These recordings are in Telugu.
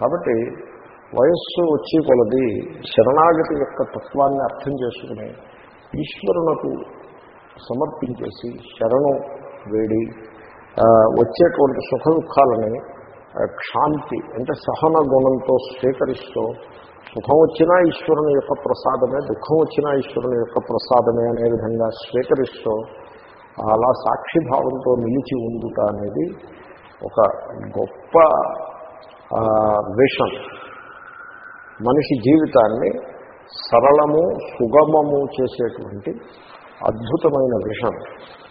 కాబట్టి వయస్సు వచ్చి కొలది శరణాగతి యొక్క తత్వాన్ని అర్థం చేసుకుని ఈశ్వరునకు సమర్పించేసి శరణం వేడి వచ్చేటువంటి సుఖ దుఃఖాలని క్షాంతి అంటే సహన గుణంతో స్వీకరిస్తూ సుఖం వచ్చినా ఈశ్వరుని యొక్క ప్రసాదమే దుఃఖం వచ్చినా ఈశ్వరుని యొక్క ప్రసాదమే అనే విధంగా స్వీకరిస్తూ అలా సాక్షిభావంతో నిలిచి ఉండుట అనేది ఒక గొప్ప విషన్ మనిషి జీవితాన్ని సరళము సుగమము చేసేటువంటి అద్భుతమైన విషన్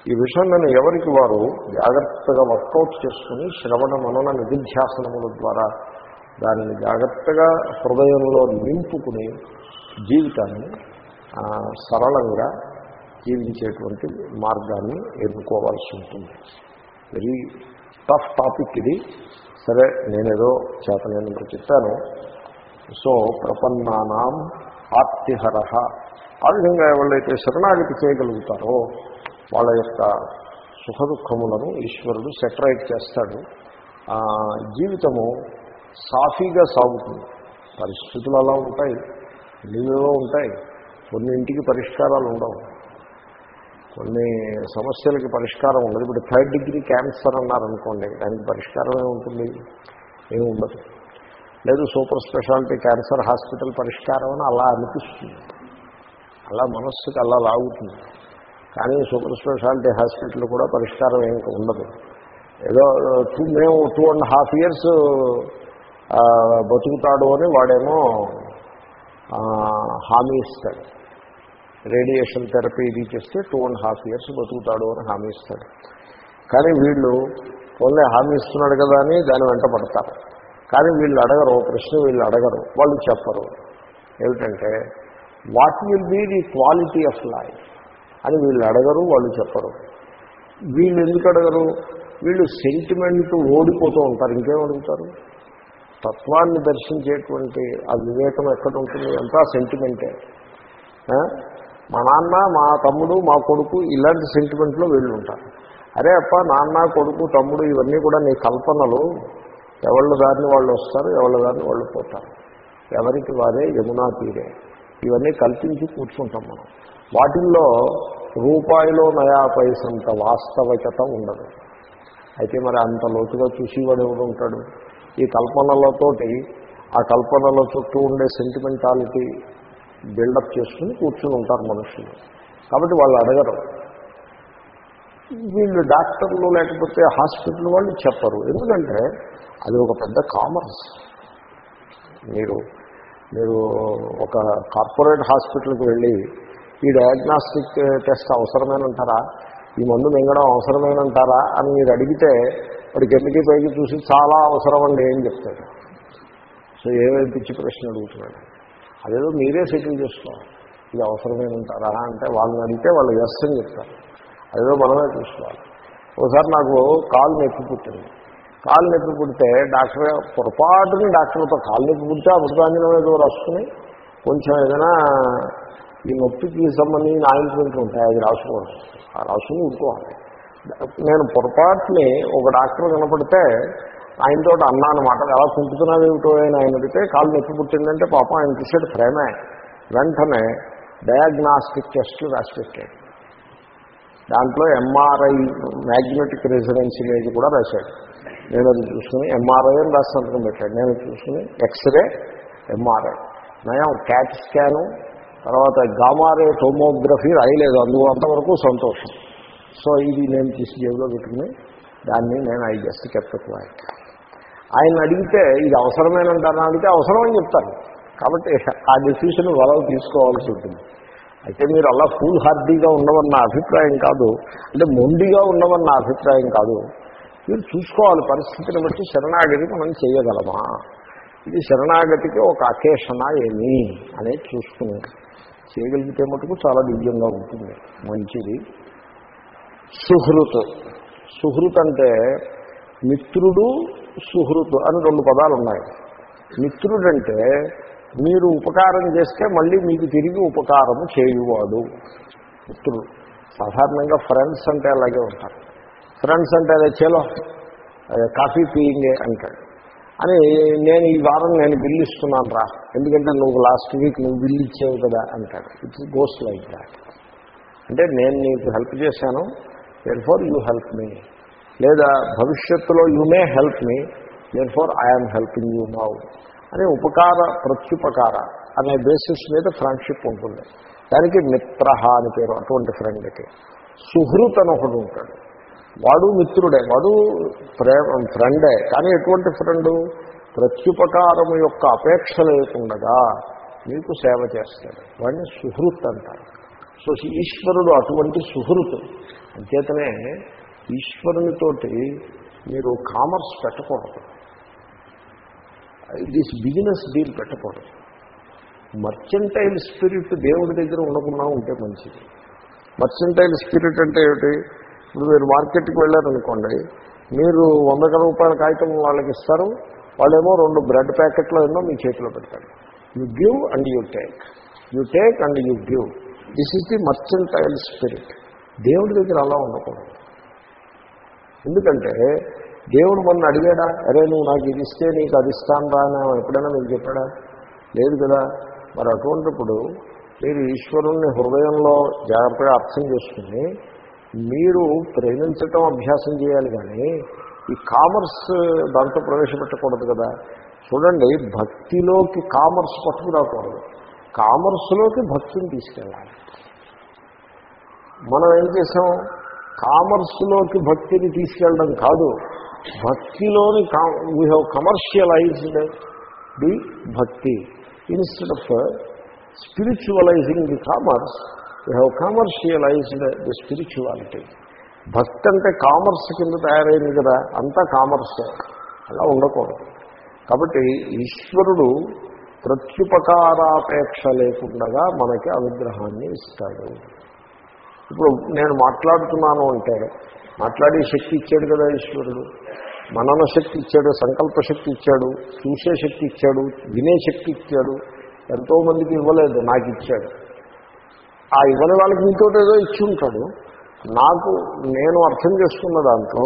ఈ విషన్ను ఎవరికి వారు జాగ్రత్తగా వర్కౌట్ చేసుకుని శ్రవణ మనన నిధిధ్యాసనముల ద్వారా దానిని జాగ్రత్తగా హృదయంలో నింపుకుని జీవితాన్ని సరళంగా జీవించేటువంటి మార్గాన్ని ఎన్నుకోవాల్సి ఉంటుంది. వెరీ టఫ్ టాపిక్ ఇది. సరే నేనేదో చేత నేను చెప్పాను. సో ప్రపన్నానాం ఆర్తిహర ఆ విధంగా ఎవరైతే శరణాగతి చేయగలుగుతారో వాళ్ళ యొక్క సుఖ దుఃఖములను ఈశ్వరుడు సెటరైట్ చేస్తాడు. జీవితము సాఫీగా సాగుతుంది. పరిస్థితులు అలా ఉంటాయి. నీళ్ళలో ఉంటాయి. కొన్నింటికి పరిష్కారాలు ఉండవు. కొన్ని సమస్యలకి పరిష్కారం ఉండదు. ఇప్పుడు థర్డ్ డిగ్రీ క్యాన్సర్ అన్నారనుకోండి దానికి పరిష్కారం ఏముంటుంది? ఏమి ఉండదు లేదు సూపర్ స్పెషాలిటీ క్యాన్సర్ హాస్పిటల్ పరిష్కారం అని అలా అనిపిస్తుంది. అలా మనస్సుకి అలా లాగుతుంది. కానీ సూపర్ స్పెషాలిటీ హాస్పిటల్ కూడా పరిష్కారం ఏం ఉండదు. ఏదో టూ మేము టూ అండ్ హాఫ్ ఇయర్స్ బతుకుతాడు అని వాడేమో హామీ ఇస్తాడు. రేడియేషన్ థెరపీ ఇది చేస్తే టూ అండ్ హాఫ్ ఇయర్స్ బతుకుతాడు అని హామీ ఇస్తాడు. కానీ వీళ్ళు ఓన్లీ హామీ ఇస్తున్నాడు కదా అని దాని వెంట పడతారు. కానీ వీళ్ళు అడగరు ప్రశ్న వీళ్ళు అడగరు వాళ్ళు చెప్పరు. ఏమిటంటే what will be the quality of life అని వీళ్ళు అడగరు వాళ్ళు చెప్పరు. వీళ్ళు ఎందుకు అడగరు? వీళ్ళు సెంటిమెంట్ ఓడిపోతూ ఉంటారు ఇంకేం అడుగుతారు తత్వాన్ని దర్శించేటువంటి ఆ వివేకం ఎక్కడ ఉంటుంది అంతా సెంటిమెంటే మా నాన్న మా తమ్ముడు మా కొడుకు ఇలాంటి సెంటిమెంట్లో వీళ్ళు ఉంటారు అరే అప్ప నాన్న కొడుకు తమ్ముడు ఇవన్నీ కూడా నీ కల్పనలు. ఎవళ్ళ దారిని వాళ్ళు వస్తారు ఎవళ్ళ దారిని వాళ్ళు పోతారు. ఎవరికి వారే యమునా తీరే. ఇవన్నీ కల్పించి కూర్చుంటాం మనం. వాటిల్లో రూపాయిలో నయా పైసంత వాస్తవికత ఉండదు. అయితే మరి అంత లోతుగా చూసేవాడు ఎవడు ఉంటాడు? ఈ కల్పనలతోటి ఆ కల్పనల చుట్టూ ఉండే సెంటిమెంటాలిటీ బిల్డప్ చేసుకుని కూర్చుని ఉంటారు మనుషులు. కాబట్టి వాళ్ళు అడగరు. వీళ్ళు డాక్టర్లు లేకపోతే హాస్పిటల్ వాళ్ళు చెప్పరు. ఎందుకంటే అది ఒక పెద్ద కామర్స్. మీరు మీరు ఒక కార్పొరేట్ హాస్పిటల్కి వెళ్ళి ఈ డయాగ్నాస్టిక్ టెస్ట్ అవసరమేనంటారా? ఈ మందు మింగడం అవసరమేనంటారా? అని మీరు అడిగితే వాడి కిందకి పైకి చూసి చాలా అవసరం అండి ఏం చెప్తాడు. సో ఏమేమి పిచ్చి ప్రశ్న అడుగుతున్నాడు? అదేదో మీరే సెటిల్ చేసుకోవాలి. ఇది అవసరమేనంటారా అంటే వాళ్ళని అడిగితే వాళ్ళు ఎస్ అని చెప్తారు. అదేదో మనమే చూసుకోవాలి. ఒకసారి నాకు కాలు నొప్పి పుట్టింది. కాలు నొప్పి పుడితే డాక్టర్ పొరపాటుని డాక్టర్తో కాలు నొప్పి పుడితే అమృతాంజనం ఏదో రాసుకుని కొంచెం ఏదైనా ఈ నొప్పికి సంబంధించిన ఆయింట్మెంట్ ఉంటాయి అది రాసుకోవాలి ఆ రాసుకుని ఊరుకోవాలి. నేను పొరపాటుని ఒక డాక్టర్ కనపడితే ఆయనతో అన్న అనమాట ఎలా కుంటున్నావు ఏమిటో అని ఆయన అడిగితే కాళ్ళు నొప్పి పుట్టిందంటే పాపం ఆయన చూసాడు ప్రేమే. వెంటనే డయాగ్నాస్టిక్ టెస్ట్లు రాసి పెట్టాడు దాంట్లో ఎంఆర్ఐ మ్యాగ్నెటిక్ రెసిడెన్స్ ఇమేజ్ కూడా రాశాడు. నేను అది చూసుకుని ఎంఆర్ఐ అని రాసి సంతకం పెట్టాడు. నేను చూసుకుని ఎక్స్రే ఎంఆర్ఐ నయం క్యాట్ స్కాను తర్వాత గామారే టోమోగ్రఫీ రాయలేదు. అందులో అంతవరకు సంతోషం. సో ఇది నేను తీసి జేబులో పెట్టుకుని దాన్ని నేను ఐ జస్ట్ కెప్ట్ క్వైట్ ఆయన అడిగితే ఇది అవసరమేనంటారా అడిగితే అవసరం అని చెప్తాను కాబట్టి ఆ డెసిషన్ వాళ్ళు తీసుకోవాల్సి ఉంటుంది. అయితే మీరు అలా ఫుల్ హార్డీగా ఉండవన్న అభిప్రాయం కాదు. అంటే మొండిగా ఉండవన్న అభిప్రాయం కాదు. మీరు చూసుకోవాలి పరిస్థితిని బట్టి శరణాగతి మనం చేయగలమా? ఇది శరణాగతికి ఒక అకేషణ ఏమి అనేది చూసుకుని చేయగలిగితే మటుకు చాలా దివ్యంగా ఉంటుంది. మంచిది. సుహృత్. సుహృత్ అంటే మిత్రుడు సుహృత్ అని రెండు పదాలు ఉన్నాయి మిత్రుడంటే మీరు ఉపకారం చేస్తే మళ్ళీ మీకు తిరిగి ఉపకారము చేయువాడు. మిత్రుడు. సాధారణంగా ఫ్రెండ్స్ అంటే అలాగే ఉంటారు. ఫ్రెండ్స్ అంటే అదే చేలో అదే కాఫీ పీయింగే అంటాడు. అని నేను ఈ వారం నేను బిల్లు ఇస్తున్నాను రా. ఎందుకంటే నువ్వు లాస్ట్ వీక్ నువ్వు బిల్లు ఇచ్చావు కదా అంటాడు. ఇట్స్ గోస్ లైక్ దాట్ అంటే నేను నీకు హెల్ప్ చేశాను. Therefore you help me లేదా భవిష్యత్తులో you may help me therefore I'm helping you now అనే ఉపకార ప్రత్యుపకార అనే బేసిస్ మీద ఫ్రెండ్షిప్ ఉంటుంది. దానికి మిత్ర అని పేరు అటువంటి ఫ్రెండ్కి సుహృత్ అని ఒకడు ఉంటాడు. వాడు మిత్రుడే వాడు ప్రేమ ఫ్రెండే కానీ ఎటువంటి ఫ్రెండు ప్రత్యుపకారం యొక్క అపేక్ష లేకుండగా మీకు సేవ చేస్తాడు. వాడిని సుహృత్ అంటారు. సో ఈశ్వరుడు అటువంటి సుహృత్. అంచేతనే ఈశ్వరునితోటి మీరు కామర్స్ పెట్టకూడదు. దిస్ బిజినెస్ డీల్ పెట్టకూడదు. మర్చెంటైల్ స్పిరిట్ దేవుడి దగ్గర ఉండకుండా ఉంటే మంచిది. మర్చెంటైల్ స్పిరిట్ అంటే ఏమిటి? ఇప్పుడు మీరు మార్కెట్కి వెళ్ళారనుకోండి మీరు వంద రూపాయల కాగితం వాళ్ళకి ఇస్తారు వాళ్ళేమో రెండు బ్రెడ్ ప్యాకెట్లో ఏమో మీ చేతిలో పెడతారు. You give and you take you take and you give this is the mercantile spirit దేవుడి దగ్గర అలా ఉండకూడదు. ఎందుకంటే దేవుడు మొన్న అడిగాడా అరే నువ్వు నాకు ఇది ఇస్తే నీకు అది ఇస్తాను రా అని ఎప్పుడైనా మీకు చెప్పాడా? లేదు కదా. మరి అటువంటిప్పుడు మీరు ఈశ్వరుణ్ణి హృదయంలో జాగ్రత్తగా అర్థం చేసుకుని మీరు ప్రేమించటం అభ్యాసం చేయాలి కానీ ఈ కామర్స్ దాంట్లో ప్రవేశపెట్టకూడదు కదా. చూడండి భక్తిలోకి కామర్స్ పట్టుకురాకూడదు. కామర్స్లోకి భక్తిని తీసుకెళ్ళాలి. మనం ఏం చేసాం? కామర్స్లోకి భక్తిని తీసుకెళ్ళడం కాదు. భక్తిలోని we have commercialised the bhakti. Instead of spiritualising the commerce we have commercialised the spirituality భక్తి అంటే కామర్స్ కింద తయారైంది కదా అంతా కామర్సే. అలా ఉండకూడదు. కాబట్టి ఈశ్వరుడు ప్రత్యుపకారాపేక్ష లేకుండా మనకి అనుగ్రహాన్ని ఇస్తాడు. ఇప్పుడు నేను మాట్లాడుతున్నాను అంటే మాట్లాడే శక్తి ఇచ్చాడు కదా ఈశ్వరుడు. మనన శక్తి ఇచ్చాడు సంకల్ప శక్తి ఇచ్చాడు చూసే శక్తి ఇచ్చాడు వినే శక్తి ఇచ్చాడు ఎంతోమందికి ఇవ్వలేదు నాకు ఇచ్చాడు. ఆ ఇవ్వని వాళ్ళకి ఇంకోటి ఏదో ఇచ్చి ఉంటాడు. నాకు నేను అర్థం చేసుకున్న దాంట్లో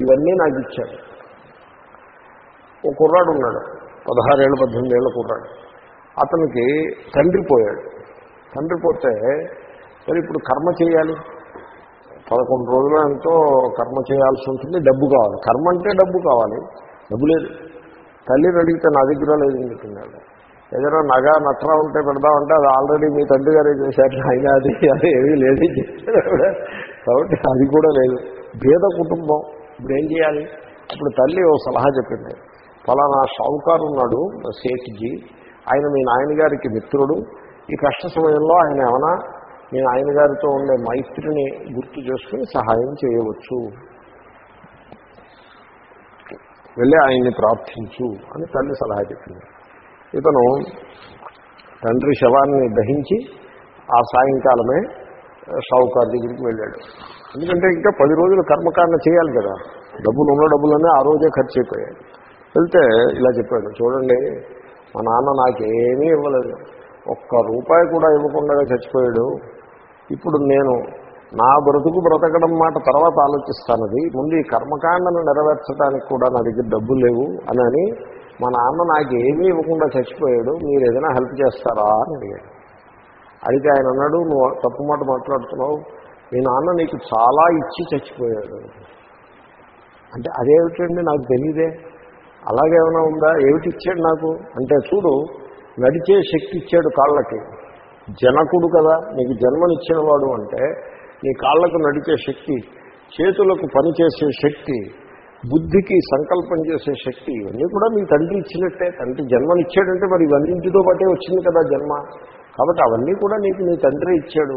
ఇవన్నీ నాకు ఇచ్చాడు. ఓ కుర్రాడు ఉన్నాడు పదహారేళ్ళు పద్దెనిమిది ఏళ్ళ కుర్రాడు. అతనికి తండ్రి పోయాడు. తండ్రి పోతే మరి ఇప్పుడు కర్మ చేయాలి. పదకొండు రోజులు ఎంతో కర్మ చేయాల్సి ఉంటుంది డబ్బు కావాలి. కర్మ అంటే డబ్బు కావాలి. డబ్బు లేదు. తల్లిని అడిగితే నా దగ్గర లేదు ఎందుకున్నాడు ఏదైనా నగ నట్రా ఉంటే పెడదామంటే అది ఆల్రెడీ మీ తండ్రి గారే చేశారు. అయినా అది అది ఏమీ లేదు కాబట్టి అది కూడా లేదు. భేద కుటుంబం. ఇప్పుడు ఏం చేయాలి? అప్పుడు తల్లి ఓ సలహా చెప్పింది. ఫలానా షావుకారు ఉన్నాడు సేట్జీ ఆయన మీ నాయనగారికి మిత్రుడు. ఈ కష్ట సమయంలో ఆయన ఏమైనా నేను ఆయన గారితో ఉండే మైత్రిని గుర్తు చేసుకుని సహాయం చేయవచ్చు. వెళ్ళి ఆయన్ని ప్రార్థించు అని తల్లి సలహా చెప్పింది. ఇతను తండ్రి శవాన్ని దహించి ఆ సాయంకాలమే షావుకార్ దగ్గరికి వెళ్ళాడు. ఎందుకంటే ఇంకా పది రోజులు కర్మకాండ చేయాలి కదా. డబ్బులు ఉన్న డబ్బులన్నీ ఆ రోజే ఖర్చు అయిపోయాయి. వెళ్తే ఇలా చెప్పాడు చూడండి మా నాన్న నాకేమీ ఇవ్వలేదు. ఒక్క రూపాయి కూడా ఇవ్వకుండా చచ్చిపోయాడు. ఇప్పుడు నేను నా బ్రతుకు బ్రతకడం మాట తర్వాత ఆలోచిస్తానది. ముందు ఈ కర్మకాండను నెరవేర్చడానికి కూడా నా దగ్గర డబ్బులు లేవు అని అని మా నాన్న నాకు ఏమీ ఇవ్వకుండా చచ్చిపోయాడు. మీరు ఏదైనా హెల్ప్ చేస్తారా అని అడిగాడు. అడిగితే ఆయన అన్నాడు నువ్వు తప్పు మాట మాట్లాడుతున్నావు. మీ నాన్న నీకు చాలా ఇచ్చి చచ్చిపోయాడు. అంటే అదేమిటండి నాకు తెలియదే. అలాగేమైనా ఉందా? ఏమిటి ఇచ్చాడు నాకు? అంటే చూడు నడిచే శక్తి ఇచ్చాడు కాళ్ళకి. జనకుడు కదా నీకు జన్మనిచ్చిన వాడు అంటే నీ కాళ్ళకు నడిచే శక్తి చేతులకు పనిచేసే శక్తి బుద్ధికి సంకల్పం చేసే శక్తి ఇవన్నీ కూడా మీ తండ్రి ఇచ్చినట్టే. తండ్రి జన్మనిచ్చాడంటే మరి ఇవన్నింటితో పాటే వచ్చింది కదా జన్మ. కాబట్టి అవన్నీ కూడా నీకు నీ తండ్రి ఇచ్చాడు.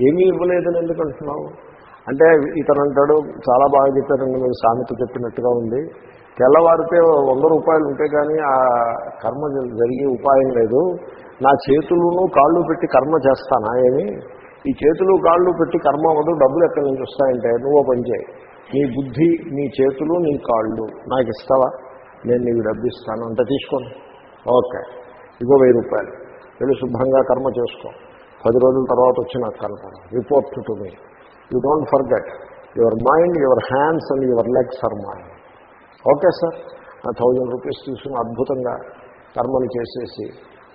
ఏమీ ఇవ్వలేదని ఎందుకు అంటున్నావు? అంటే ఇతను అంటాడు చాలా బాగా చెప్పారండి మీరు సామెత చెప్పినట్టుగా ఉంది. తెల్లవారితే వంద రూపాయలు ఉంటే కానీ ఆ కర్మ జరిగే ఉపాయం లేదు. నా చేతులను కాళ్ళు పెట్టి కర్మ చేస్తానా ఏమి? ఈ చేతులు కాళ్ళు పెట్టి కర్మ అవ్వదు డబ్బులు ఎక్కడి నుంచి వస్తాయంటే నువ్వు పనిచేయి నీ బుద్ధి నీ చేతులు నీ కాళ్ళు నాకు ఇస్తావా? నేను నీకు డబ్బు ఇస్తాను అంత తీసుకోండి ఓకే ఇగో వెయ్యి రూపాయలు. వెళ్ళి శుభ్రంగా కర్మ చేసుకో. పది రోజుల తర్వాత వచ్చి నాకు కనపడ. Report to me you don't forget your mind your hands and your legs are mind okay sir. Thousand rupees తీసుకుని అద్భుతంగా కర్మలు చేసేసి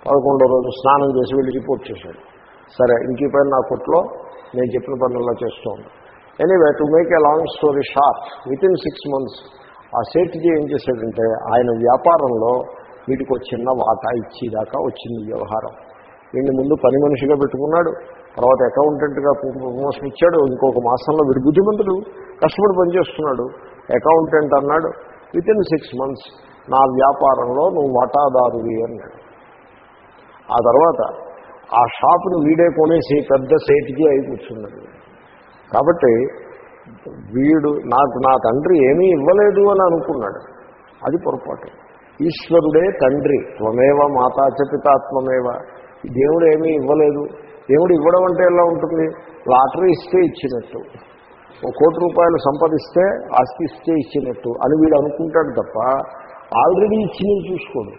పదకొండో రోజు స్నానం చేసి వెళ్ళి రిపోర్ట్ చేశాడు. సరే ఇంక పైన నా కొట్లో నేను చెప్పిన పనుల్లో చేస్తూ ఉన్నాను anyway to make a long story short within six months ఆ సేట్జీ ఏం చేశాడంటే ఆయన వ్యాపారంలో వీటికి ఒక చిన్న వాటా ఇచ్చేదాకా వచ్చింది వ్యవహారం. వీడిని ముందు పని మనిషిగా పెట్టుకున్నాడు తర్వాత అకౌంటెంట్గా ప్రమోషన్ ఇచ్చాడు ఇంకొక మాసంలో వీడు బుద్ధిమంతుడు కష్టపడి పనిచేస్తున్నాడు అకౌంటెంట్ అన్నాడు విత్ ఇన్ సిక్స్ మంత్స్ నా వ్యాపారంలో నువ్వు వాటాదారువి అన్నాడు. ఆ తర్వాత ఆ షాపును వీడే కొనేసి పెద్ద సేటికి అయి కూర్చున్నాడు. కాబట్టి వీడు నాకు నా తండ్రి ఏమీ ఇవ్వలేదు అని అనుకున్నాడు. అది పొరపాటు. ఈశ్వరుడే తండ్రి త్వమేవ మాతాచపితాత్మమేవ దేవుడు ఏమీ ఇవ్వలేదు. దేవుడు ఇవ్వడం అంటే ఎలా ఉంటుంది? లాటరీ ఇస్తే ఇచ్చినట్టు. ఒక కోటి రూపాయలు సంపాదిస్తే ఆస్తి ఇస్తే ఇచ్చినట్టు అని వీడు అనుకుంటాడు తప్ప ఆల్రెడీ ఇచ్చినవి చూసుకోడు.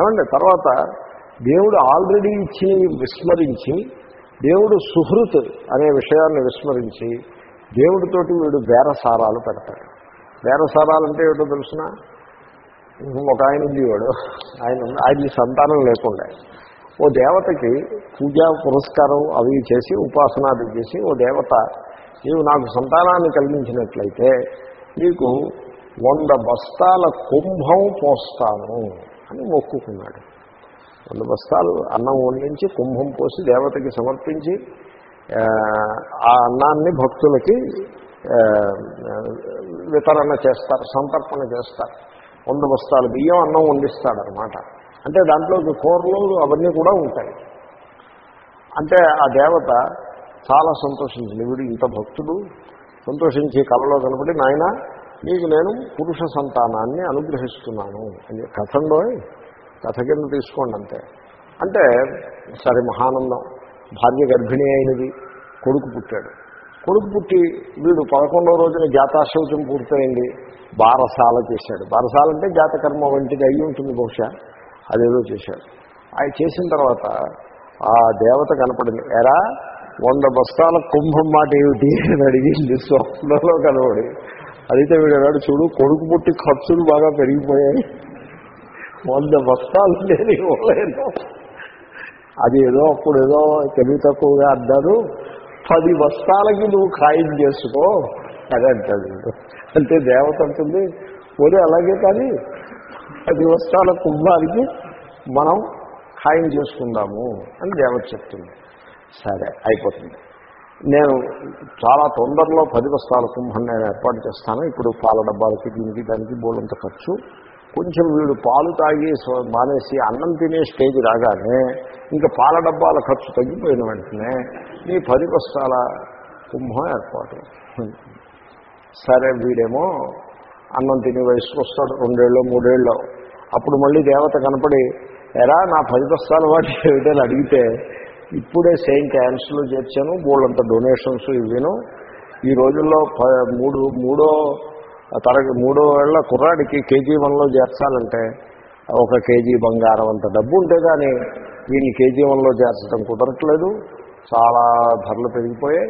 ఏమండి? తర్వాత దేవుడు ఆల్రెడీ ఇచ్చినవి విస్మరించి దేవుడు సుహృత్ అనే విషయాన్ని విస్మరించి దేవుడితోటి వీడు బేరసారాలు పెడతాడు. బేరసారాలు అంటే ఏమిటో తెలిసిన? ఒక ఆయన ఉండేవాడు. ఆయన ఆయన సంతానం లేకుండా. ఓ దేవతకి పూజా పురస్కారం అవి చేసి ఉపాసనాది చేసి ఓ దేవత నీవు నాకు సంతానాన్ని కలిగించినట్లయితే నీకు వంద బస్తాల కుంభం పోస్తాను అని మొక్కుకున్నాడు. వంద బస్తాలు అన్నం వండించి కుంభం పోసి దేవతకి సమర్పించి ఆ అన్నాన్ని భక్తులకి వితరణ చేస్తారు సంతర్పణ చేస్తారు. వంద బస్తాలు బియ్యం అన్నం వండిస్తాడనమాట అంటే దాంట్లో కూరలు అవన్నీ కూడా ఉంటాయి. అంటే ఆ దేవత చాలా సంతోషించింది. వీడు ఇంత భక్తుడు సంతోషించి కళలో కనపడి నాయన నీకు నేను పురుష సంతానాన్ని అనుగ్రహిస్తున్నాను అని కథంలో కథ కింద తీసుకోండి అంతే. అంటే సరే మహానందం. భార్య గర్భిణి అయినది కొడుకు పుట్టాడు. కొడుకు పుట్టి వీడు పదకొండవ రోజున జాతాశౌచం పూర్తయింది. బారసాల చేశాడు. బారసాల అంటే జాతకర్మ వంటిది అయ్యి ఉంటుంది బహుశా. అదేదో చేశాడు. ఆయన చేసిన తర్వాత ఆ దేవత కనపడింది. ఎరా వంద బస్తాల కుంభం మాట ఏమిటి? అని అడిగింది స్వప్నంలో కనబడి. అడిగితే వీడు అన్నాడు చూడు కొడుకు పుట్టి ఖర్చులు బాగా పెరిగిపోయాయి. వంద బస్తాలు నేను ఇవ్వలేను. అది ఏదో అప్పుడు ఏదో తెలివి తక్కువగా అన్నారు పది బస్తాలకి నువ్వు ఖాయం చేసుకో. అని అంటాడు అంటే దేవత అంటుంది పోనీ అలాగే కానీ పది వస్తాల కుంభానికి మనం ఖాయం చేసుకుందాము అని దేవత చెప్తుంది. సరే అయిపోతుంది. నేను చాలా తొందరలో పది బస్తాల కుంభం నేను ఏర్పాటు చేస్తాను. ఇప్పుడు పాల డబ్బాలకి దీనికి దానికి బోలంత ఖర్చు. కొంచెం వీడు పాలు తాగి మానేసి అన్నం తినే స్టేజ్ రాగానే ఇంకా పాల డబ్బాల ఖర్చు తగ్గిపోయిన వెంటనే మీ పది బస్తాల కుంభం ఏర్పాటు. సరే వీడేమో అన్నం తినే వయసుకు వస్తాడు రెండేళ్ళు మూడేళ్ళు అప్పుడు మళ్ళీ దేవత కనపడి ఎరా నా పది బస్తాల వాటి ఏమిటని అడిగితే ఇప్పుడే సేమ్ యాన్స్లో చేర్చాను బోళ్ళంత డొనేషన్స్ ఇవ్వను. ఈ రోజుల్లో మూడు మూడో తరగతి మూడో ఏళ్ళ కుర్రాడికి కేజీ వన్లో చేర్చాలంటే ఒక కేజీ బంగారం అంత డబ్బు ఉంటే కానీ దీన్ని కేజీ వన్లో చేర్చడం కుదరట్లేదు. చాలా ధరలు పెరిగిపోయాయి.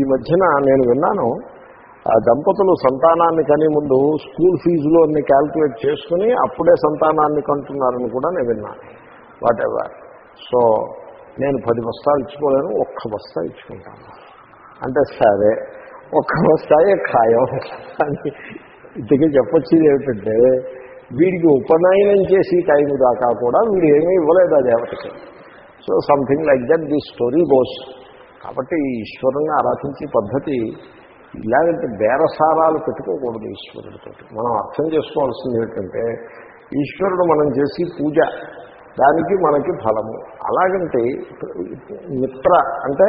ఈ మధ్యన నేను విన్నాను దంపతులు సంతానాన్ని కని ముందు స్కూల్ ఫీజులో అన్ని క్యాల్కులేట్ చేసుకుని అప్పుడే సంతానాన్ని కంటున్నారని కూడా నేను విన్నాను. వాట్ ఎవర్ సో నేను పది బస్తాలు ఇచ్చుకోలేను ఒక్క బస్తా ఇచ్చుకుంటాను. అంటే సరే ఒక్క బస్తాయే ఖాయం. ఇంతకీ చెప్పొచ్చేది ఏమిటంటే వీడికి ఉపనయనం చేసి టైం దాకా కూడా వీడు ఏమీ ఇవ్వలేదు ఆ దేవతకి. So something like that the story goes కాబట్టి ఈశ్వరుని ఆరాధించే పద్ధతి ఇలాగంటే బేరసారాలు పెట్టుకోకూడదు ఈశ్వరుడితో మనం అర్థం చేసుకోవాల్సింది ఏంటంటే ఈశ్వరుడు మనం చేసి పూజ దానికి మనకి ఫలము. అలాగంటే మిత్ర అంటే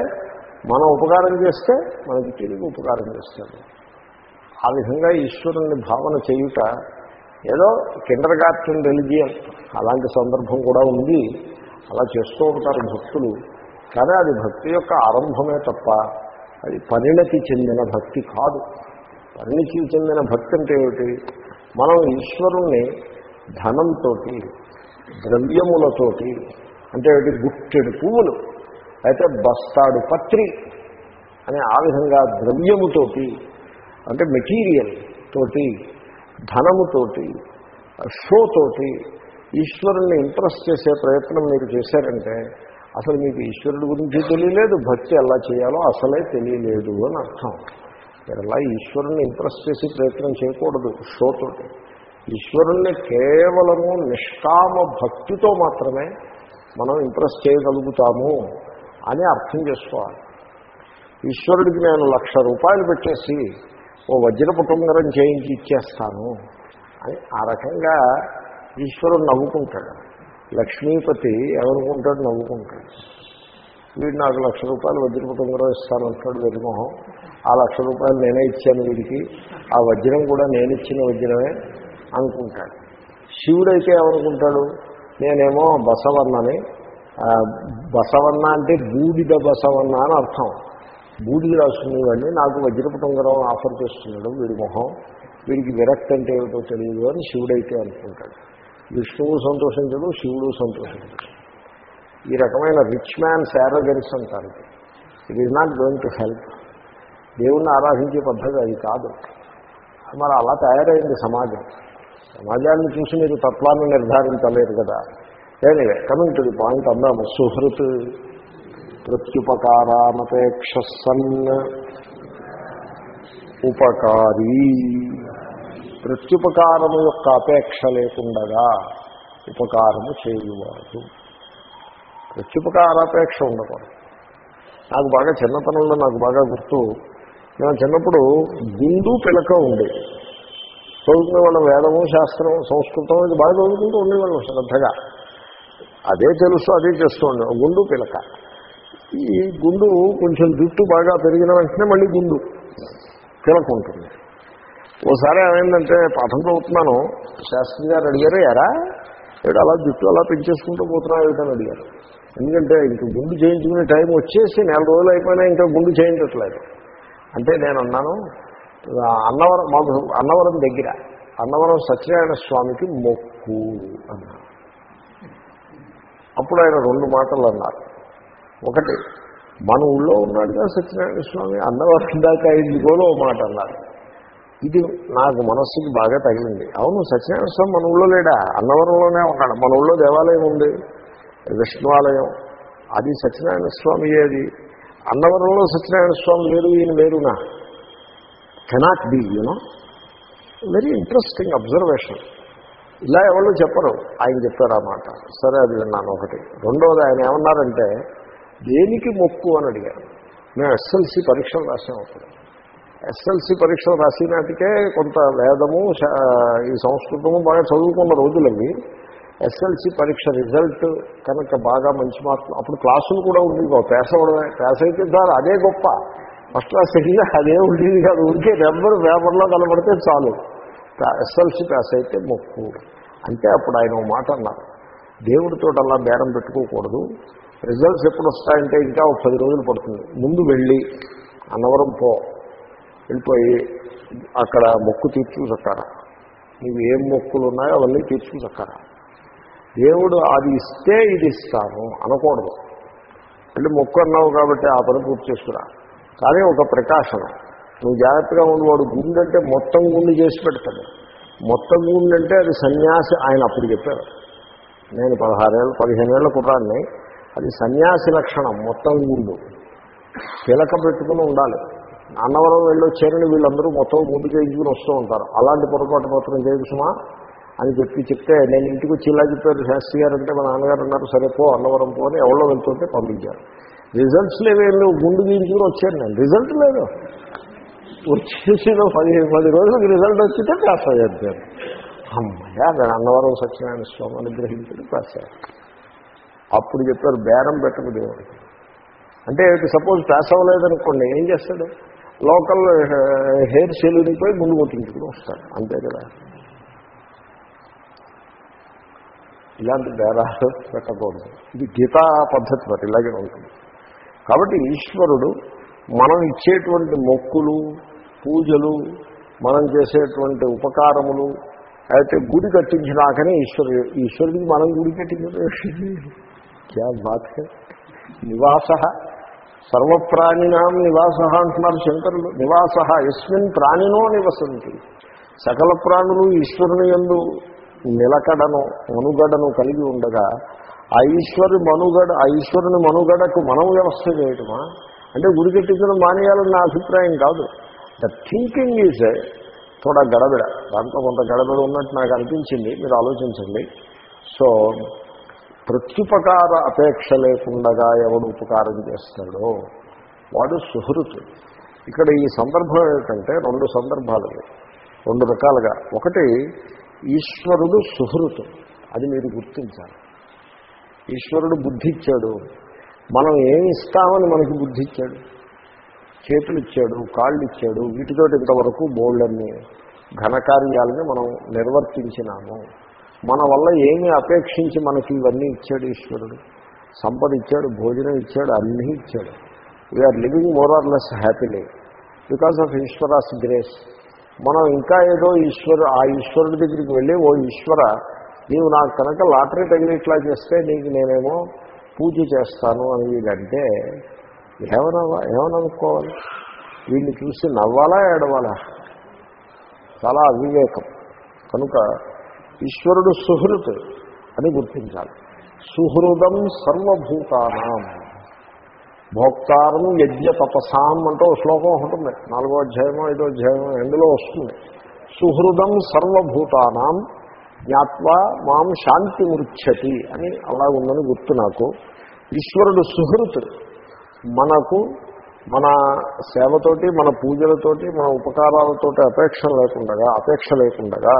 మనం ఉపకారం చేస్తే మనకి తిరిగి ఉపకారం చేస్తాడు. ఆ విధంగా ఈశ్వరుని భావన చేయుట ఏదో కిండర్ గార్టెన్ రిలిజియన్ అలాంటి సందర్భం కూడా ఉంది. అలా చేస్తూ ఉంటారు భక్తులు. కానీ అది భక్తి యొక్క ఆరంభమే తప్ప అది పరిణతి చెందిన భక్తి కాదు. పరిణతి చెందిన భక్తి అంటే ఏమిటి? మనం ఈశ్వరుణ్ణి ధనంతో ద్రవ్యములతోటి అంటే గుట్టెడు పువ్వులు అయితే బస్తాడు పత్రి అని ఆ విధంగా ద్రవ్యముతోటి అంటే మెటీరియల్ తోటి ధనముతోటి షోతోటి ఈశ్వరుణ్ణి ఇంప్రెస్ చేసే ప్రయత్నం మీరు చేశారంటే అసలు మీకు ఈశ్వరుడి గురించి తెలియలేదు భక్తి ఎలా చేయాలో అసలే తెలియలేదు అని అర్థం. ఇలా ఈశ్వరుణ్ణి ఇంప్రెస్ చేసి ప్రయత్నం చేయకూడదు షోతో ఈశ్వరుణ్ణి కేవలము నిష్కామ భక్తితో మాత్రమే మనం ఇంప్రెస్ చేయగలుగుతాము అని అర్థం చేసుకోవాలి. ఈశ్వరుడికి నేను లక్ష రూపాయలు పెట్టేసి ఓ వజ్ర టుంగరం చేయించి ఇచ్చేస్తాను అని ఆ రకంగా ఈశ్వరుడు నవ్వుకుంటాడు. లక్ష్మీపతి ఎవరుకుంటాడు నవ్వుకుంటాడు. వీడు నాకు లక్ష రూపాయలు వజ్రపు టుంగరం ఇస్తానంటాడు వెరిమోహం ఆ లక్ష రూపాయలు నేనే ఇచ్చాను వీడికి. ఆ వజ్రం కూడా నేను ఇచ్చిన వజ్రమే అనుకుంటాడు. శివుడైతే ఏమనుకుంటాడు నేనేమో బసవన్నని. బసవన్న అంటే బూడిద బసవన్న అని అర్థం. బూడిద రాసుకునేవాడిని. నాకు వజ్రపు ఆఫర్ చేస్తున్నాడు వీడి మొహం వీడికి విరక్తి అంటే ఏమిటో తెలియదు అని శివుడైతే అనుకుంటాడు. విష్ణువు సంతోషించడు శివుడు సంతోషించడు. ఈ రకమైన రిచ్ మ్యాన్ శారగరిస్ అంటారు. It is not going to help దేవుణ్ణి ఆరాధించే పద్ధతి అది కాదు. మరి అలా తయారైంది సమాజం. సమాజాన్ని చూసి మీరు తత్వాన్ని నిర్ధారించలేరు కదా. Anyway coming to the point అందాము. సుహృత్ ప్రత్యుపకారామపేక్ష సన్ ఉపకారీ. ప్రత్యుపకారము యొక్క అపేక్ష లేకుండగా ఉపకారము చేయువాడు. ప్రత్యుపకారాపేక్ష ఉండకూడదు. నాకు బాగా చిన్నతనంలో నాకు బాగా గుర్తు. నేను చిన్నప్పుడు గుండు పిలక ఉండేది. చదువుకునే వాళ్ళం వేదము శాస్త్రం సంస్కృతం ఇది బాగా చదువుకుంటూ ఉండేవాళ్ళం శ్రద్ధగా. అదే తెలుసు అదే చేస్తూ ఉండే గుండు పిలక. ఈ గుండు కొంచెం జుట్టు బాగా పెరిగిన వెంటనే మళ్ళీ గుండు పిలక ఉంటుంది. ఓసారి ఏమైందంటే పాఠం చదువుతున్నాను. శాస్త్రి గారు అడిగారు ఎరా ఏడు అలా జుట్టు అలా పెంచేసుకుంటూ పోతున్నావు ఏమిటని అడిగారు. ఎందుకంటే ఇంక గుండు చేయించుకునే టైం వచ్చేసి నెల రోజులు అయిపోయినా ఇంకా గుండు చేయించట్లేదు. అంటే నేను అన్నాను అన్నవరం మాకు అన్నవరం దగ్గర అన్నవరం సత్యనారాయణ స్వామికి మొక్కు అన్నాను అప్పుడు ఆయన రెండు మాటలు అన్నారు. ఒకటి మన ఊళ్ళో ఉన్నాడుగా సత్యనారాయణ స్వామి అన్నవరం దాకా ఇందుకోలో ఓ మాట అన్నారు. ఇది నాకు మనస్సుకి బాగా తగిలింది. అవును సత్యనారాయణ స్వామి మన ఊళ్ళో లేడా? అన్నవరంలోనే ఉన్నాడు. మన ఊళ్ళో దేవాలయం ఉంది. విష్ణువాలయం. అది సత్యనారాయణ స్వామి ఏది? అన్నవరంలో సత్యనారాయణ స్వామి లేరు ఈయన లేరునా cannot be you know very interesting observation ఇలా ఎవరు చెప్పరు. ఆయన చెప్పారు ఆ మాట. సరే అది విన్నాను ఒకటి. రెండవది ఆయన ఏమన్నారంటే దేనికి మొక్కు అని అడిగారు. మేము ఎస్ఎల్సి పరీక్షలు రాసాం అప్పుడు. ఎస్ఎల్సి పరీక్షలు రాసినాటికే కొంత వేదము ఈ సంస్కృతము బాగా చదువుకున్న రోజులవి. ఎస్ఎల్సి పరీక్ష రిజల్ట్ కనుక బాగా మంచి మార్కులు అప్పుడు క్లాసులు కూడా ఉండేవి కావు. పేస అవడమే పేస అయితే చాలు అదే గొప్ప. ఫస్ట్ క్లాస్ సెకండ్ అదే ఉండేది కాదు. ఉంటే నెంబర్ పేపర్లో కనబడితే చాలు. ఎస్ఎల్సి పేస అయితే మొక్కు. అంటే అప్పుడు ఆయన మాట అన్నారు. దేవుడితో అలా బేరం పెట్టుకోకూడదు. రిజల్ట్స్ ఎప్పుడు వస్తాయంటే ఇంకా ఒక పది రోజులు పడుతుంది. ముందు వెళ్ళి అన్నవరం పో. వెళ్ళిపోయి అక్కడ మొక్కు తీర్చుకుసక్కారా నీవు ఏం మొక్కులు ఉన్నాయో అవన్నీ తీర్చుకుసక్కారా దేవుడు అది ఇస్తే ఇది ఇస్తాను అనకూడదు. వెళ్ళి మొక్కు అన్నావు కాబట్టి ఆ పని పూర్తి చేసుకురా. కానీ ఒక ప్రకాశన నువ్వు జాగ్రత్తగా ఉండేవాడు గుండె అంటే మొత్తం గుండె చేసి పెడతాడు. మొత్తం గుండె అంటే అది సన్యాసి ఆయన అప్పుడు చెప్పారు. నేను పదహారేళ్ళు పదిహేనేళ్ళ కుర్రాన్ని. అది సన్యాసి లక్షణం మొత్తం గుండు. పిలక పెట్టుకుని ఉండాలి. అన్నవరం వెళ్ళొచ్చారని వీళ్ళందరూ మొత్తం ముందు చేయించుకుని వస్తూ ఉంటారు. అలాంటి పొరపాటు మాత్రం చేయదు సుమా అని చెప్పి చెప్తే నేను ఇంటికి వచ్చి ఇలా చెప్పారు శాస్త్రి గారు అంటే మా నాన్నగారు అన్నారు సరే పో అన్నవరం పో అని ఎవరో వెళ్తుంటే పంపించారు. రిజల్ట్స్ లేవే గుండు గీయించుకుని వచ్చాను నేను. రిజల్ట్ లేదు. వచ్చేసి పది పది రోజులకు రిజల్ట్ వచ్చితే పాస్ అయ్యారు అమ్మయ్యా నేను అన్నవరం సత్యనారాయణ స్వామి అనుగ్రహించుకుని పాస్ అయ్యారు అప్పుడు చెప్పారు బేరం పెట్టకు దేవుడికి. అంటే సపోజ్ పాస్ అవ్వలేదనుకోండి ఏం చేస్తాడు? లోకల్ హెయిర్ సెలూన్కి పోయి ముందు కొట్టించుకుని వస్తాడు అంతే కదా. ఇలాంటి బేరాలు పెట్టకూడదు. ఇది గీతా పద్ధతి మరి ఇలాగే ఉంటుంది. కాబట్టి ఈశ్వరుడు మనం ఇచ్చేటువంటి మొక్కులు పూజలు మనం చేసేటువంటి ఉపకారములు అయితే గుడి కట్టించినాకనే ఈశ్వరుడు ఈశ్వరుడికి మనం గుడి కట్టించిన క్యా బాత్ నివాస సర్వప్రాణినాం నివాస అంటున్నారు శంకరులు. నివాస ఎస్మిన్ ప్రాణినో నివసంతి. సకల ప్రాణులు ఈశ్వరుని ఎందు నిలకడను మనుగడను కలిగి ఉండగా ఆ ఈశ్వరు మనుగడ ఆ ఈశ్వరుని మనుగడకు మనం వ్యవస్థ చేయటమా? అంటే గురికెట్టించడం మానేయాలని నా అభిప్రాయం కాదు. ద థింకింగ్ ఈజ్ కూడా గడబిడ. దాంట్లో కొంత గడబిడ ఉన్నట్టు నాకు అనిపించింది. మీరు ఆలోచించండి. సో ప్రత్యుపకార అపేక్ష లేకుండా ఎవడు ఉపకారం చేస్తాడో వాడు సుహృతు. ఇక్కడ ఈ సందర్భం ఏమిటంటే రెండు సందర్భాలు. రెండు రకాలుగా. ఒకటి ఈశ్వరుడు సుహృతు. అది మీరు గుర్తించాలి. ఈశ్వరుడు బుద్ధి ఇచ్చాడు మనం ఏమి ఇస్తామని మనకి బుద్ధి ఇచ్చాడు చేతులు ఇచ్చాడు కాళ్ళు ఇచ్చాడు వీటితో ఇంతవరకు బోల్డన్ని ఘనకార్యాలని మనం నిర్వర్తించినాము. మన వల్ల ఏమి అపేక్షించి మనకి ఇవన్నీ ఇచ్చాడు ఈశ్వరుడు. సంపద ఇచ్చాడు భోజనం ఇచ్చాడు అన్నీ ఇచ్చాడు. We are living more or less happily because of Ishwara's grace మనం ఇంకా ఏదో ఈశ్వరు ఆ ఈశ్వరుడి దగ్గరికి వెళ్ళి ఓ ఈశ్వర నీవు నాకు కనుక లాటరీ తగిలి ఇట్లా చేస్తే నీకు నేనేమో పూజ చేస్తాను అని వీడంటే ఏమనవా ఏమననుకోవాలి వీడిని చూసి నవ్వాలా ఏడవాలా? చాలా అవివేకం. కనుక ఈశ్వరుడు సుహృత్ అని గుర్తించాలి. సుహృదం సర్వభూతానాం. భోక్తారం యజ్ఞ తపసాం అంటే శ్లోకం ఉంటుంది. నాలుగో అధ్యాయమో ఐదో అధ్యాయమో ఎందులో వస్తుంది. సుహృదం సర్వభూతానాం. జ్ఞాత్వా మాం శాంతి మృచ్చతి అని అలా ఉందని గుర్తు నాకు. ఈశ్వరుడు సుహృత్. మనకు మన సేవతోటి మన పూజలతోటి మన ఉపకారాలతోటి అపేక్ష లేకుండగా అపేక్ష లేకుండగా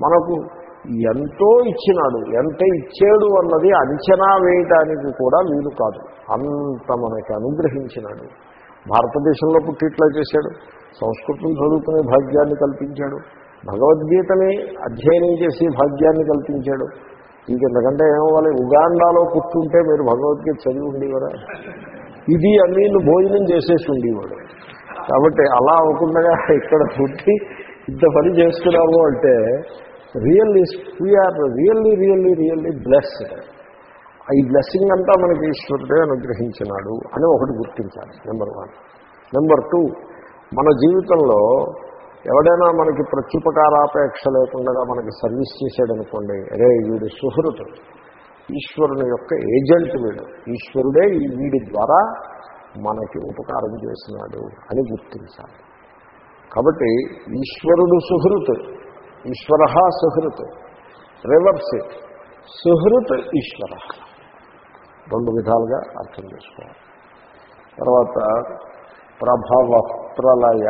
మనకు ఎంతో ఇచ్చినాడు. ఎంత ఇచ్చాడు అన్నది అంచనా వేయటానికి కూడా వీలు కాదు. అంత మనకి అనుగ్రహించినాడు. భారతదేశంలో పుట్టి ఇట్లా చేశాడు. సంస్కృతం చదువుకునే భాగ్యాన్ని కల్పించాడు. భగవద్గీతని అధ్యయనం చేసి భాగ్యాన్ని కల్పించాడు. ఇంకెంతకంటే ఏమవ్వాలి? ఉగాండాలో పుట్టుంటే మీరు భగవద్గీత చదివి ఉండేవారా? ఇది అన్నీ భోజనం చేసేసి ఉండేవాడు. కాబట్టి అలా అవ్వకుండా ఇక్కడ పుట్టి ఇంత పని చేస్తున్నాము అంటే really we are really really really blessed ఈ బ్లెస్సింగ్ అంతా మనకి ఈశ్వరుడే అనుగ్రహించినాడు అని ఒకటి గుర్తించాలి నెంబర్ వన్ నెంబర్ టూ మన జీవితంలో ఎవడైనా మనకి ప్రత్యుపకారాపేక్ష లేకుండా మనకి సర్వీస్ చేశాడనుకోండి అరే వీడు సుహృతు. ఈశ్వరుని యొక్క ఏజెంట్ వీడు. ఈశ్వరుడే ఈ వీడి ద్వారా మనకి ఉపకారం చేసినాడు అని గుర్తించాలి. కాబట్టి ఈశ్వరుడు సుహృతు. ఈశ్వర సుహృత్. Reverse it. సుహృత్ ఈశ్వర. రెండు విధాలుగా అర్థం చేసుకోవాలి. తర్వాత ప్రభవ ప్రళయ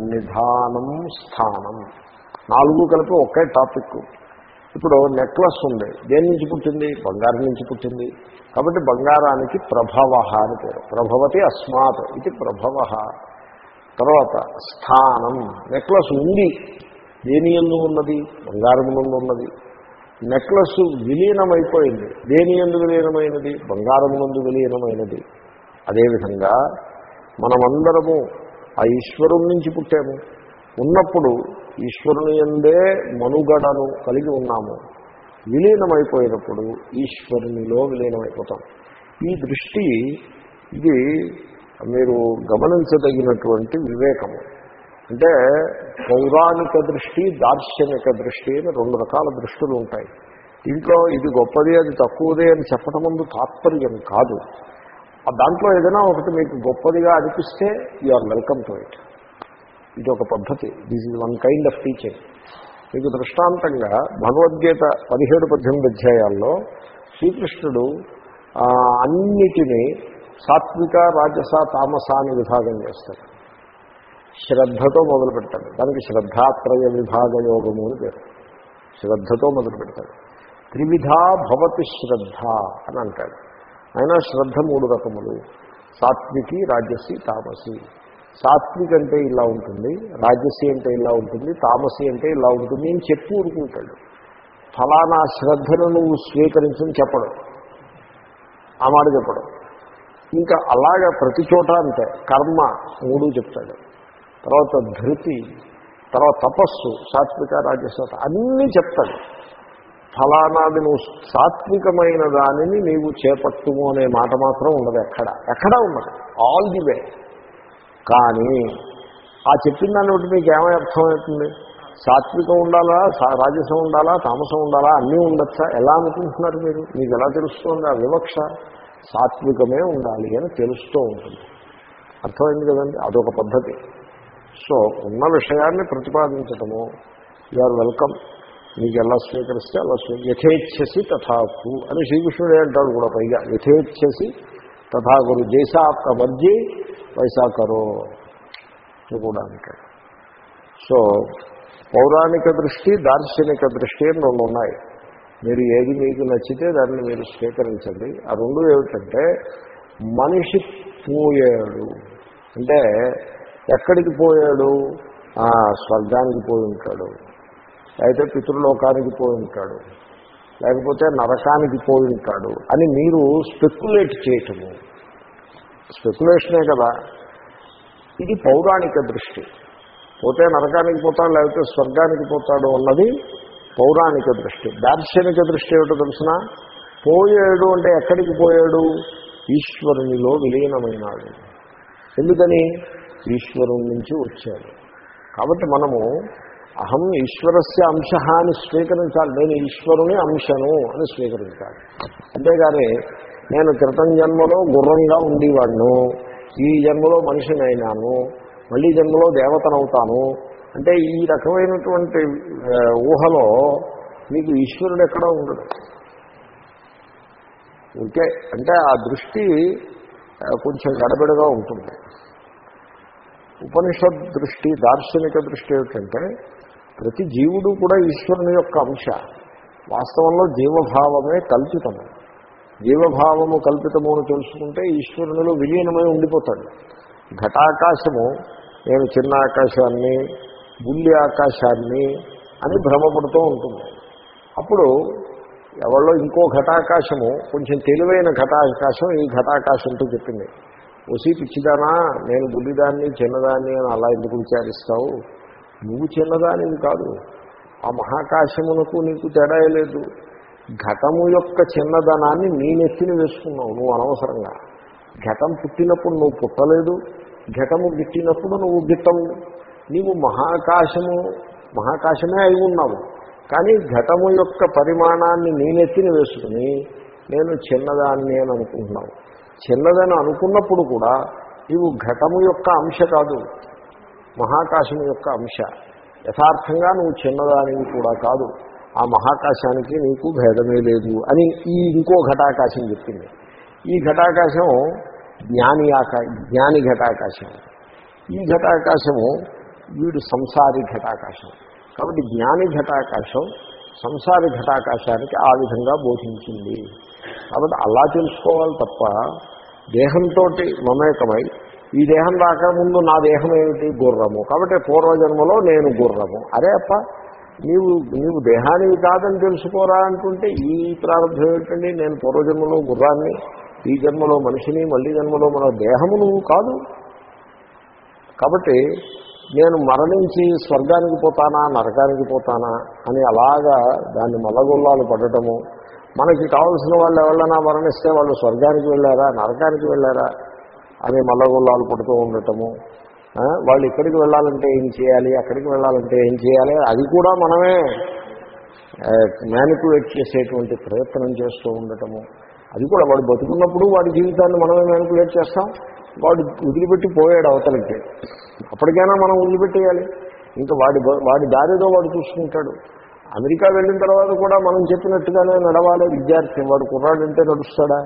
నిధానం స్థానం. నాలుగు కలిపి ఒకే టాపిక్. ఇప్పుడు నెక్లెస్ ఉంది. దేని నుంచి పుట్టింది? బంగారం నుంచి పుట్టింది. కాబట్టి బంగారానికి ప్రభవ అని పేరు. ప్రభవతి అస్మాత్. ఇది ప్రభవ. తర్వాత స్థానం. నెక్లెస్ ఉంది. దేని ఎందు ఉన్నది? బంగారమునందు ఉన్నది. నెక్లెస్ విలీనమైపోయింది. దేని ఎందు విలీనమైనది? బంగారమునందు విలీనమైనది. అదేవిధంగా మనమందరము ఆ ఈశ్వరుడి నుంచి పుట్టాము. ఉన్నప్పుడు ఈశ్వరుని ఎందే మనుగడను కలిగి ఉన్నాము. విలీనమైపోయినప్పుడు ఈశ్వరునిలో విలీనమైపోతాం. ఈ దృష్టి ఇది మీరు గమనించదగినటువంటి వివేకము. అంటే పౌరాణిక దృష్టి దార్శనిక దృష్టి అని రెండు రకాల దృష్టులు ఉంటాయి. దీంట్లో ఇది గొప్పది అది తక్కువది అని చెప్పడం ముందు తాత్పర్యం కాదు. దాంట్లో ఏదైనా ఒకటి మీకు గొప్పదిగా అనిపిస్తే you are welcome to it ఇది ఒక పద్ధతి. This is one kind of teaching మీకు దృష్టాంతంగా భగవద్గీత పదిహేడు పద్దెనిమిది అధ్యాయాల్లో శ్రీకృష్ణుడు అన్నిటినీ సాత్విక రాజస తామస అని విభాగం చేస్తాడు. శ్రద్ధతో మొదలు పెడతాడు దానికి శ్రద్ధాత్రయ విభాగ యోగము అని పేరు. శ్రద్ధతో మొదలు పెడతాడు త్రివిధా భవతి శ్రద్ధ అని అంటాడు. అయినా శ్రద్ధ మూడు రకములు. సాత్వికి రాజసి తామసి. సాత్విక్ అంటే ఇలా ఉంటుంది రాజసి అంటే ఇలా ఉంటుంది తామసి అంటే ఇలా ఉంటుంది అని చెప్పి ఊరుకుంటాడు. ఫలానా శ్రద్ధను నువ్వు స్వీకరించని చెప్పడం. ఆ మాట చెప్పడం. ఇంకా అలాగా ప్రతి చోట అంటే కర్మ మూడు చెప్తాడు. తర్వాత ధృతి తర్వాత తపస్సు సాత్విక రాజస అన్నీ చెప్తాడు. ఫలానాది నువ్వు సాత్వికమైన దానిని నీవు చేపట్టుము అనే మాట మాత్రం ఉండదు ఎక్కడ. ఎక్కడ ఉండదు. ఆల్ ది వే కానీ ఆ చెప్పిన దాన్ని బట్టి మీకు ఏమై అర్థమవుతుంది? సాత్వికం ఉండాలా సా- రాజసం ఉండాలా తామసం ఉండాలా అన్నీ ఉండొచ్చా? ఎలా అనుకుంటున్నారు మీరు? మీకు ఎలా తెలుస్తుంది ఆ వివక్ష? సాత్వికమే ఉండాలి అని తెలుస్తూ ఉంటుంది. అర్థమైంది కదండి? అదొక పద్ధతి. సో ఉన్న విషయాన్ని ప్రతిపాదించటము. Are welcome. మీకు ఎలా స్వీకరిస్తే అలా స్వీ యథేచ్ఛసి తథాకు అని శ్రీకృష్ణుడే అంటాడు కూడా పైగా. యథేచ్ఛసి తథాకురు జైసా ఆప్క మర్జీ వైసా కరో కూడా అంటాడు. సో పౌరాణిక దృష్టి దార్శనిక దృష్టి అని రెండు ఉన్నాయి. మీరు ఏది మీకు నచ్చితే దాన్ని మీరు స్వీకరించండి. ఆ రెండు ఏమిటంటే మనిషి పోయాడు. అంటే ఎక్కడికి పోయాడు? స్వర్గానికి పోయి ఉంటాడు. అయితే పితృలోకానికి పోయి ఉంటాడు. లేకపోతే నరకానికి పోయి ఉంటాడు అని మీరు స్పెక్యులేట్ చేయటము. స్పెక్యులేషనే కదా. ఇది పౌరాణిక దృష్టి. పోతే నరకానికి పోతాడు లేకపోతే స్వర్గానికి పోతాడు అన్నది పౌరాణిక దృష్టి. దార్శనిక దృష్టి ఏమిటో తెలిసిన? పోయాడు అంటే ఎక్కడికి పోయాడు? ఈశ్వరునిలో విలీనమైనాడు. ఎందుకని? ఈశ్వరుని నుంచి వచ్చాడు. కాబట్టి మనము అహం ఈశ్వరస్య అంశ అని స్వీకరించాలి. నేను ఈశ్వరుని అంశను అని స్వీకరించాలి. అంతేగాని నేను క్రితం జన్మలో గుర్రంగా ఉండేవాడును. ఈ జన్మలో మనిషిని అయినాను. మళ్ళీ జన్మలో దేవతనవుతాను. అంటే ఈ రకమైనటువంటి ఊహలో మీకు ఈశ్వరుడు ఎక్కడా ఉండడు. ఓకే అంటే ఆ దృష్టి కొంచెం గడబిడగా ఉంటుంది. ఉపనిషత్ దృష్టి దార్శనిక దృష్టి ఏమిటంటే ప్రతి జీవుడు కూడా ఈశ్వరుని యొక్క అంశ. వాస్తవంలో జీవభావమే కల్పితము. జీవభావము కల్పితము అని తెలుసుకుంటే ఈశ్వరునిలో విలీనమై ఉండిపోతాడు. ఘటాకాశము నేను చిన్న ఆకాశాన్ని బుల్లి ఆకాశాన్ని అని భ్రమపడుతూ ఉంటుంది. అప్పుడు ఎవరిలో ఇంకో ఘటాకాశము కొంచెం తెలివైన ఘటాకాశం ఈ ఘటాకాశంతో చెప్పింది. ఒసి పిచ్చిదానా నేను బుల్లిదాన్ని చిన్నదాన్ని అని అలా ఎందుకు విచారిస్తావు? నువ్వు చిన్నదానివి కాదు. ఆ మహాకాశమునకు నీకు తేడా లేదు. ఘటము యొక్క చిన్నదనాన్ని నీ నెత్తిని వేసుకున్నావు నువ్వు అనవసరంగా. ఘటం పుట్టినప్పుడు నువ్వు పుట్టలేదు. ఘటము గిట్టినప్పుడు నువ్వు గిట్టవు. నీవు మహాకాశము మహాకాశమే అయి ఉన్నావు. కానీ ఘటము యొక్క పరిమాణాన్ని నేనెత్తిని వేసుకుని నేను చిన్నదాన్ని అని అనుకుంటున్నావు. చిన్నదని అనుకున్నప్పుడు కూడా నీవు ఘటము యొక్క అంశ కాదు. మహాకాశం యొక్క అంశ. యథార్థంగా నువ్వు చిన్నదానివి కూడా కాదు. ఆ మహాకాశానికి నీకు భేదమే లేదు అని ఈ ఇంకో ఘటాకాశం చెప్పింది. ఈ ఘటాకాశం జ్ఞాని ఆకా జ్ఞాని ఘటాకాశం. ఈ ఘటాకాశము వీడు సంసారి ఘటాకాశం. కాబట్టి జ్ఞాని ఘటాకాశం సంసారి ఘటాకాశానికి ఆ విధంగా బోధించింది. కాబట్టి అలా తెలుసుకోవాలి తప్ప దేహంతో మమేకమై ఈ దేహం రాకముందు నా దేహం ఏమిటి? గుర్రము. కాబట్టి పూర్వజన్మలో నేను గుర్రము. అరే అప్ప నీవు నీవు దేహానికి కాదని తెలుసుకోరా అంటుంటే ఈ ప్రారంభం ఏమిటండి? నేను పూర్వజన్మలో గుర్రాన్ని ఈ జన్మలో మనిషిని మళ్ళీ జన్మలో మన దేహము నువ్వు కాదు. కాబట్టి నేను మరణించి స్వర్గానికి పోతానా నరకానికి పోతానా అని అలాగా దాన్ని మలగొల్లాలు పడటము మనకి కావాల్సిన వాళ్ళు ఎవరైనా మరణిస్తే వాళ్ళు స్వర్గానికి వెళ్ళారా నరకానికి వెళ్ళారా అని మల్లగొల్లాలు పడుతూ ఉండటము. వాళ్ళు ఇక్కడికి వెళ్ళాలంటే ఏం చేయాలి అక్కడికి వెళ్ళాలంటే ఏం చేయాలి అది కూడా మనమే మ్యానిపులేట్ చేసేటువంటి ప్రయత్నం చేస్తూ ఉండటము. అది కూడా వాడు బతుకున్నప్పుడు వాడి జీవితాన్ని మనమే మ్యానిపులేట్ చేస్తాం. వాడు వదిలిపెట్టి పోయాడు అవతలకి. అప్పటికైనా మనం వదిలిపెట్టేయాలి. ఇంకా వాడి బ- వాడి దారిలో వాడు చూసుకుంటాడు. అమెరికా వెళ్ళిన తర్వాత కూడా మనం చెప్పినట్టుగానే నడవాలి విద్యార్థి వాడు కుర్రాడంటే నడుస్తాడా?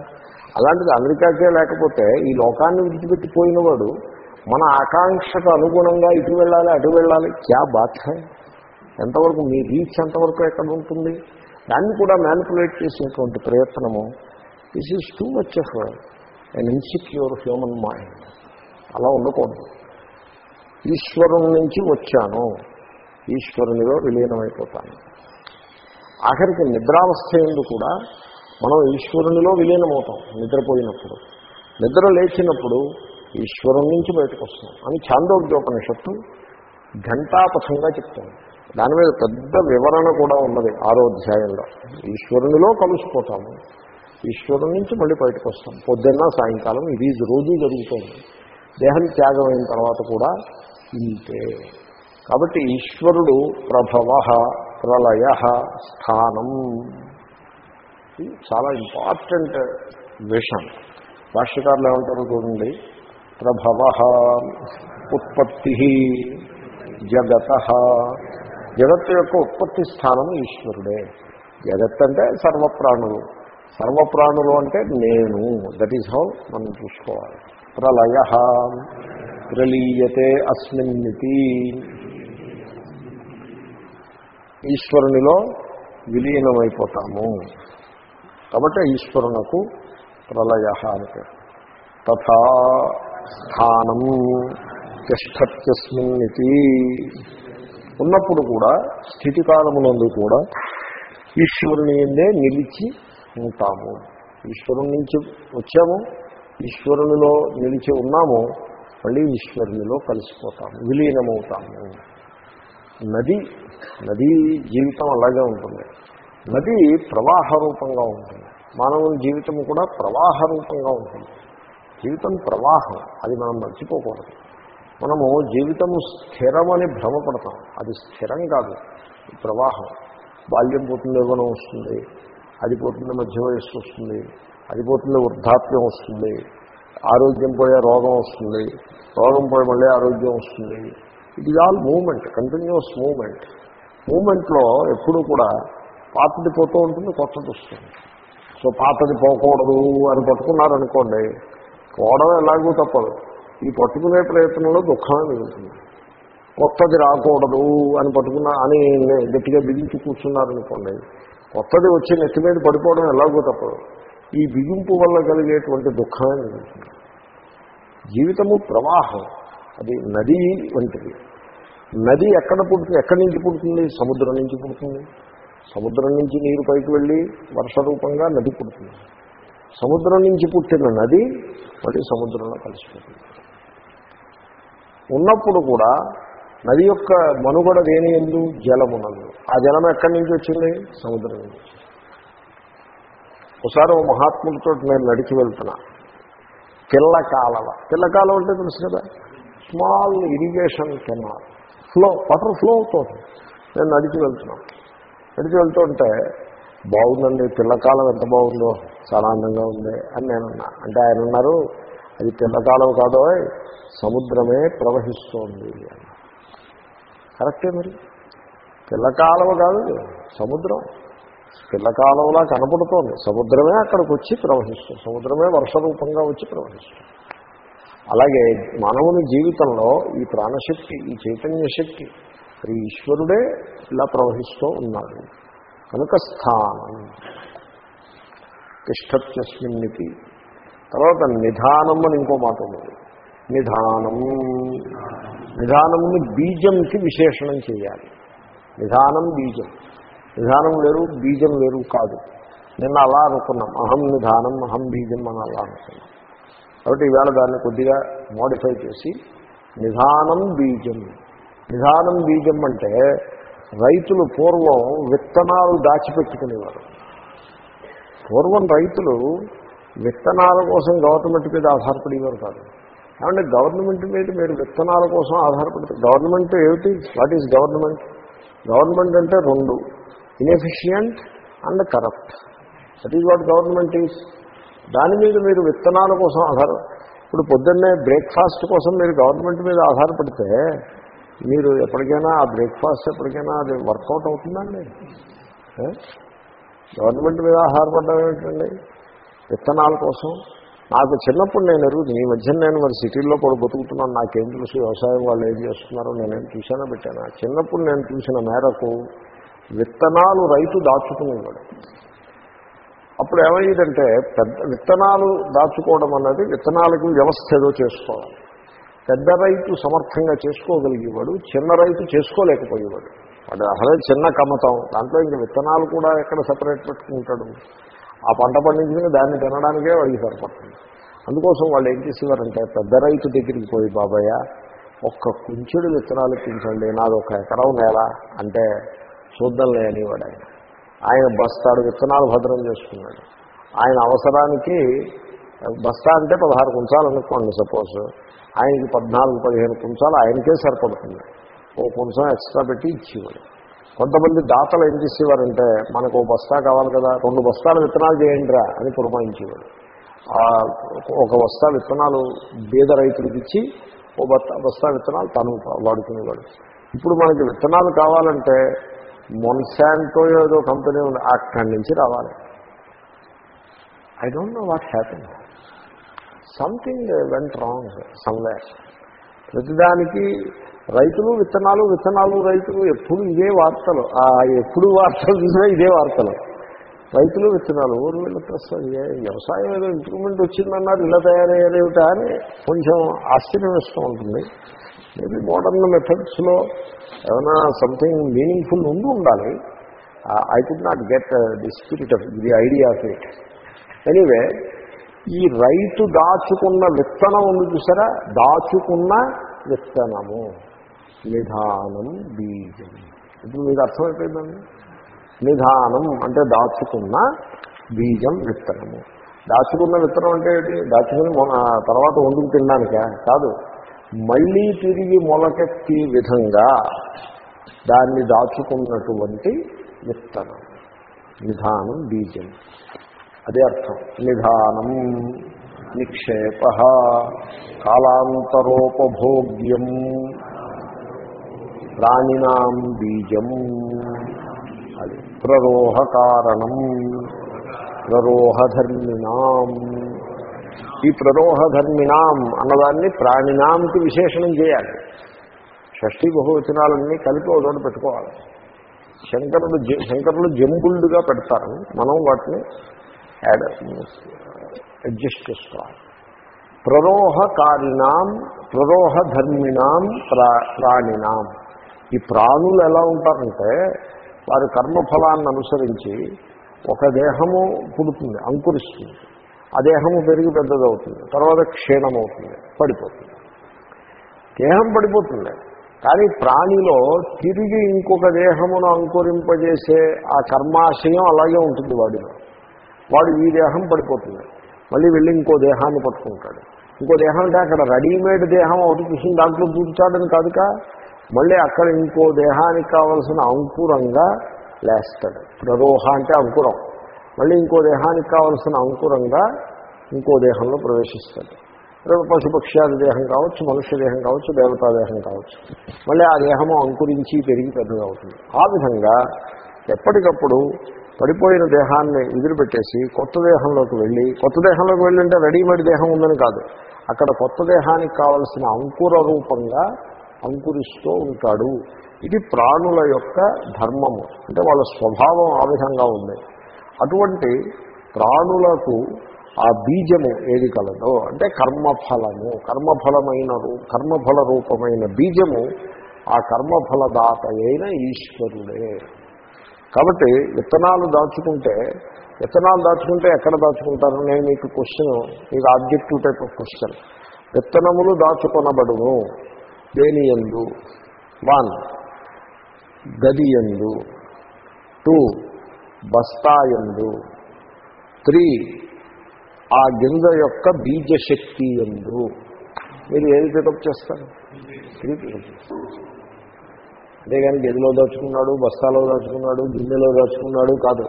అలాంటిది అమెరికాకే లేకపోతే ఈ లోకాన్ని విడిచిపెట్టి పోయినవాడు మన ఆకాంక్షకు అనుగుణంగా ఇటు వెళ్ళాలి అటు వెళ్ళాలి. క్యా బాధ ఎంతవరకు మీ రీచ్ ఎంతవరకు ఎక్కడ ఉంటుంది? దాన్ని కూడా మ్యానిపులేట్ చేసేటువంటి ప్రయత్నము. This is too much of and insecure human mind అలా ఉండకూడదు. ఈశ్వరుని నుంచి వచ్చాను. ఈశ్వరునిలో విలీనమైపోతాను. ఆఖరికి నిద్రావస్థ ఎందు కూడా మనం ఈశ్వరునిలో విలీనమవుతాం నిద్రపోయినప్పుడు. నిద్ర లేచినప్పుడు ఈశ్వరుని నుంచి బయటకు వస్తాం అని చాందోగ్యోపనిషత్తు ఘంటాపథంగా చెప్తాను దాని మీద పెద్ద వివరణ కూడా ఉన్నది ఆరో అధ్యాయంలో. ఈశ్వరునిలో కలిసిపోతాము. ఈశ్వరుని నుంచి మళ్ళీ బయటకు వస్తాం పొద్దున్న సాయంకాలం ఇది రోజు జరుగుతుంది. దేహం త్యాగం అయిన తర్వాత కూడా ఇంతే. కాబట్టి ఈశ్వరుడు ప్రభవ ప్రళయ స్థానం. ఇది చాలా ఇంపార్టెంట్ విషయం. భాష్యకారులు ఏమంటారు చూడండి? ప్రభవ ఉత్పత్తి జగత. జగత్తు యొక్క ఉత్పత్తి స్థానం ఈశ్వరుడే. జగత్ అంటే సర్వప్రాణులు. సర్వప్రాణులు అంటే నేను. దట్ ఈస్ హౌ మనం చూసుకోవాలి. ప్రళయ. ప్రలీయతే అస్మిన్నితి ఈశ్వరునిలో విలీనమైపోతాము. కాబట్టి ఈశ్వరునకు ప్రళయ అని పేరు. తథా స్థానం తిష్టత్యస్మిన్నితి ఉన్నప్పుడు కూడా స్థితికాలమునందు కూడా ఈశ్వరుని ఎందే నిలిచి ఉంటాము. ఈశ్వరుని నుంచి వచ్చాము ఈశ్వరునిలో నిలిచి ఉన్నాము మళ్ళీ ఈశ్వరునిలో కలిసిపోతాము విలీనమవుతాము. నది నదీ జీవితం అలాగే ఉంటుంది. నది ప్రవాహ రూపంగా ఉంటుంది. మానవుని జీవితం కూడా ప్రవాహ రూపంగా ఉంటుంది. జీవితం ప్రవాహం అది మనం మర్చిపోకూడదు. మనము జీవితము స్థిరమని భ్రమపడతాం. అది స్థిరం కాదు ప్రవాహం. బాల్యం పోతుంది యవ్వనం వస్తుంది అది పోతుంది మధ్య వయస్సు వస్తుంది అది పోతుంది వృద్ధాప్యం వస్తుంది ఆరోగ్యం పోయే రోగం వస్తుంది రోగం పోయి మళ్ళీ ఆరోగ్యం వస్తుంది. It is all movement continuous movement. మూమెంట్లో ఎప్పుడూ కూడా పాతది పోతూ ఉంటుంది కొత్తది వస్తుంది. సో పాతది పోకూడదు అని పట్టుకున్నారనుకోండి పోవడం ఎలాగూ తప్పదు. ఈ పట్టుకునే ప్రయత్నంలో దుఃఖమే మిగులుతుంది. కొత్తది రాకూడదు అని పట్టుకున్నా అని గట్టిగా బిగించి కూర్చున్నారనుకోండి కొత్తది వచ్చి నెత్తి మీద పడిపోవడం ఎలాగో తప్పదు. ఈ బిగింపు వల్ల కలిగేటువంటి దుఃఖమే మిగులుతుంది. జీవితము ప్రవాహం. అది నది వంటిది. నది ఎక్కడ పుడుతుంది ఎక్కడి నుంచి పుడుతుంది? సముద్రం నుంచి పుడుతుంది. సముద్రం నుంచి నీరు పైకి వెళ్ళి వర్ష రూపంగా నది పుడుతుంది. సముద్రం నుంచి పుట్టిన నది మళ్ళీ సముద్రంలో కలిసిపోతుంది. ఉన్నప్పుడు కూడా నది యొక్క మనుగడ దేని ఎందు? జలమునందు ఆ జలం ఎక్కడి నుంచి వచ్చింది? సముద్రం నుంచి ఒకసారి ఓ మహాత్ముడితో నేను నడిచి వెళ్తున్నా. పిల్ల కాలవ. పిల్ల కాలవ అంటే తెలుసు కదా? Small irrigation canal flow water flow అవుతుంది నేను నడిచి వెళ్తున్నాను నడిచి వెళ్తుంటే బాగుందండి పిల్లకాలం ఎంత బాగుందో చాలా అందంగా ఉంది అని నేను అన్నా. అంటే ఆయన ఉన్నారు అది పిల్లకాలం కాదో సముద్రమే ప్రవహిస్తోంది అని కరెక్టే మరి? పిల్లకాలం కాదు సముద్రం. పిల్లకాలంలా కనపడుతోంది. సముద్రమే అక్కడికి వచ్చి ప్రవహిస్తుంది. సముద్రమే వర్ష రూపంగా వచ్చి ప్రవహిస్తుంది. అలాగే మానవుని జీవితంలో ఈ ప్రాణశక్తి ఈ చైతన్య శక్తి ఈ ఈశ్వరుడే ఇలా ప్రవహిస్తూ ఉన్నాడు. కనుక స్థానం. తిష్టత్యస్మిన్నితి తర్వాత నిధానం అని ఇంకో మాట ఉన్నది నిధానం. నిధానంని బీజంకి విశేషణం చేయాలి. నిధానం బీజం. నిధానం వేరు బీజం వేరు కాదు. నిన్న అలా అనుకున్నాం. అహం నిధానం అహం బీజం అని అలా అనుకున్నాం. కాబట్టి ఈవేళ దాన్ని కొద్దిగా మోడిఫై చేసి నిధానం బీజం. నిధానం బీజం అంటే రైతులు పూర్వం విత్తనాలు దాచిపెట్టుకునేవారు. పూర్వం రైతులు విత్తనాల కోసం గవర్నమెంట్ మీద ఆధారపడేవారు కాదు. కాబట్టి గవర్నమెంట్ మీద మీరు విత్తనాల కోసం ఆధారపడితే గవర్నమెంట్ ఏమిటి? వాట్ ఈజ్ గవర్నమెంట్ గవర్నమెంట్ అంటే రెండు. Inefficient and corrupt that is what government is దాని మీద మీరు విత్తనాల కోసం ఆధారం ఇప్పుడు పొద్దున్నే బ్రేక్ఫాస్ట్ కోసం మీరు గవర్నమెంట్ మీద ఆధారపడితే మీరు ఎప్పటికైనా ఆ బ్రేక్ఫాస్ట్ ఎప్పటికైనా అది వర్కౌట్ అవుతుందండి. గవర్నమెంట్ మీద ఆధారపడడం ఏంటండి? విత్తనాల కోసం. నాకు చిన్నప్పుడు నేను ఎరుగుతుంది ఈ మధ్యన నేను మరి సిటీల్లో కూడా బతుకుతున్నాను. నాకేం తెలుసు వ్యవసాయం వాళ్ళు ఏం చేస్తున్నారో నేనేం చూసానో పెట్టాను. చిన్నప్పుడు నేను చూసిన మేరకు విత్తనాలు రైతు దాచుకునేవాడు. అప్పుడు ఏమయ్యేదంటే పెద్ద విత్తనాలు దాచుకోవడం అన్నది విత్తనాలకు వ్యవస్థ ఏదో చేసుకోవాలి. పెద్ద రైతు సమర్థంగా చేసుకోగలిగేవాడు చిన్న రైతు చేసుకోలేకపోయేవాడు. వాడు అసలే చిన్న కమ్మతం దాంట్లో ఇంక విత్తనాలు కూడా ఎక్కడ సపరేట్ పెట్టుకుంటాడు? ఆ పంట పండించిన దాన్ని తినడానికే వాడికి సరిపడుతుంది. అందుకోసం వాళ్ళు ఏం చేసేవారంటే పెద్ద రైతు దగ్గరికి పోయి బాబాయ్య ఒక్క కుంచెడు విత్తనాలు పెంచండి నాది ఒక ఎకరం నేల. అంటే చూద్దాంలే అనేవాడు ఆయన. ఆయన బస్తాడు విత్తనాలు భద్రం చేసుకున్నాడు. ఆయన అవసరానికి బస్తా అంటే పదహారు కుంచాలనుకోండి సపోజ్. ఆయనకి పద్నాలుగు పదిహేను కుంచాలు ఆయనకే సరిపడుతుంది. ఓ కొంచెం ఎక్స్ట్రా పెట్టి ఇచ్చేవాడు. కొంతమంది దాతలు ఏం చేసేవారంటే మనకు ఓ బస్తా కావాలి కదా రెండు బస్తాల విత్తనాలు చేయండిరా అని పురమాయించేవాడు. ఒక బస్తా విత్తనాలు బీద రైతులకు ఇచ్చి ఓ బస్తా బస్తా విత్తనాలు తను వాడుకునేవాడు. ఇప్పుడు మనకి విత్తనాలు కావాలంటే మొన్సాంటో ఏదో కంపెనీ ఉంది అక్కడి నుంచి రావాలి. I don't know what happen something went wrong somewhere ప్రతిదానికి రైతులు విత్తనాలు విత్తనాలు రైతులు ఎప్పుడు ఇదే వార్తలు. ఎప్పుడు వార్తలు చూసినా ఇదే వార్తలు. రైతులు విత్తనాలు ఊరు వీళ్ళకి వ్యవసాయం ఏదో ఇంప్రూవ్మెంట్ వచ్చిందన్నారు ఇలా తయారయ్యారేమిటా అని కొంచెం ఆశ్చర్యం ఇస్తూ ఉంటుంది. మేబీ మోడర్న్ మెథడ్స్లో ఏమైనా సంథింగ్ మీనింగ్ఫుల్ ఉండి ఉండాలి. I could not get the spirit of the idea of it anyway ఈ రైతు దాచుకున్న విత్తనం ఉంది చూసారా? దాచుకున్న విత్తనము. నిధానం బీజం. ఇప్పుడు మీకు అర్థమైపోయిందండి? నిధానం అంటే దాచుకున్న బీజం విత్తనము. దాచుకున్న విత్తనం అంటే ఏంటి? దాచుకుని తర్వాత వండుకు తినడానికా? కాదు. మళ్ళీ తిరిగి మొలకెత్తి విధంగా దాన్ని దాచుకున్నటువంటి విత్తనం. నిధానం బీజం. అదే అర్థం. నిధానం నిక్షేప కాలాంతరోపభోగ్యం ప్రాణినాం బీజం అది ప్రరోహ కారణం ప్రరోహధర్మిణాం ఈ ప్రరోహధర్మిణాం అన్నదాన్ని ప్రాణినాంకి విశేషణం చేయాలి. షష్ఠీ బహువచనాలన్నీ కలిపి ఒకటి పెట్టుకోవాలి. శంకరుడు శంకరులు జంబుల్డ్గా పెడతారు. మనం వాటిని యాడ్ అడ్జస్ట్ చేసుకోవాలి. ప్రరోహకారిణాం ప్రరోహధర్మిణాం ప్రా ప్రాణినాం. ఈ ప్రాణులు ఎలా ఉంటారంటే వారి కర్మఫలాన్ని అనుసరించి ఒక దేహము పుడుతుంది అంకురిస్తుంది. ఆ దేహము పెరిగి పెద్దదవుతుంది. తర్వాత క్షీణమవుతుంది. పడిపోతుంది. దేహం పడిపోతుంది. కానీ ప్రాణిలో తిరిగి ఇంకొక దేహమును అంకురింపజేసే ఆ కర్మాశయం అలాగే ఉంటుంది వాడిలో. వాడు ఈ దేహం పడిపోతుంది. మళ్ళీ వెళ్ళి ఇంకో దేహాన్ని పట్టుకుంటాడు. ఇంకో దేహం అంటే అక్కడ రెడీమేడ్ దేహం ఒకటి చూసిన దాంట్లో దూర్చాడని కాదుక? మళ్ళీ అక్కడ ఇంకో దేహానికి కావలసిన అంకురంగా లేస్తాడు. ప్రరోహ అంటే అంకురం. మళ్ళీ ఇంకో దేహానికి కావలసిన అంకురంగా ఇంకో దేహంలో ప్రవేశిస్తాడు. పశుపక్ష్యాది దేహం కావచ్చు మనుష్య దేహం కావచ్చు దేవతా దేహం కావచ్చు. మళ్ళీ ఆ దేహము అంకురించి పెరిగి పెద్దగా అవుతుంది. ఆ విధంగా ఎప్పటికప్పుడు పడిపోయిన దేహాన్ని ఎదురుపెట్టేసి కొత్త దేహంలోకి వెళ్ళి కొత్త దేహంలోకి వెళ్ళింటే రెడీమేడ్ దేహం ఉందని కాదు. అక్కడ కొత్త దేహానికి కావలసిన అంకుర రూపంగా అంకురిస్తూ ఉంటాడు. ఇది ప్రాణుల యొక్క ధర్మము. అంటే వాళ్ళ స్వభావం ఆ విధంగా ఉంది. అటువంటి ప్రాణులకు ఆ బీజము ఏది కలదో అంటే కర్మఫలము కర్మఫలమైన రూ- కర్మఫల రూపమైన బీజము ఆ కర్మఫలదాత అయిన ఈశ్వరుడే. కాబట్టి విత్తనాలు దాచుకుంటే విత్తనాలు దాచుకుంటే ఎక్కడ దాచుకుంటారు? నేను మీకు క్వశ్చన్ మీకు ఆబ్జెక్టివ్ టైప్ ఆఫ్ క్వశ్చన్. విత్తనములు దాచుకొనబడును. దేని ఎందు వన్. గది ఎందు టూ. బస్తా ఎందు త్రీ ఆ గింజ యొక్క బీజశక్తి ఎందు మీరు ఏది పికప్ చేస్తారు? త్రీ పికప్ చేస్తారు. అంతేగాని గదిలో దాచుకున్నాడు బస్తాలో దాచుకున్నాడు గిన్నెలో దాచుకున్నాడు కాదు.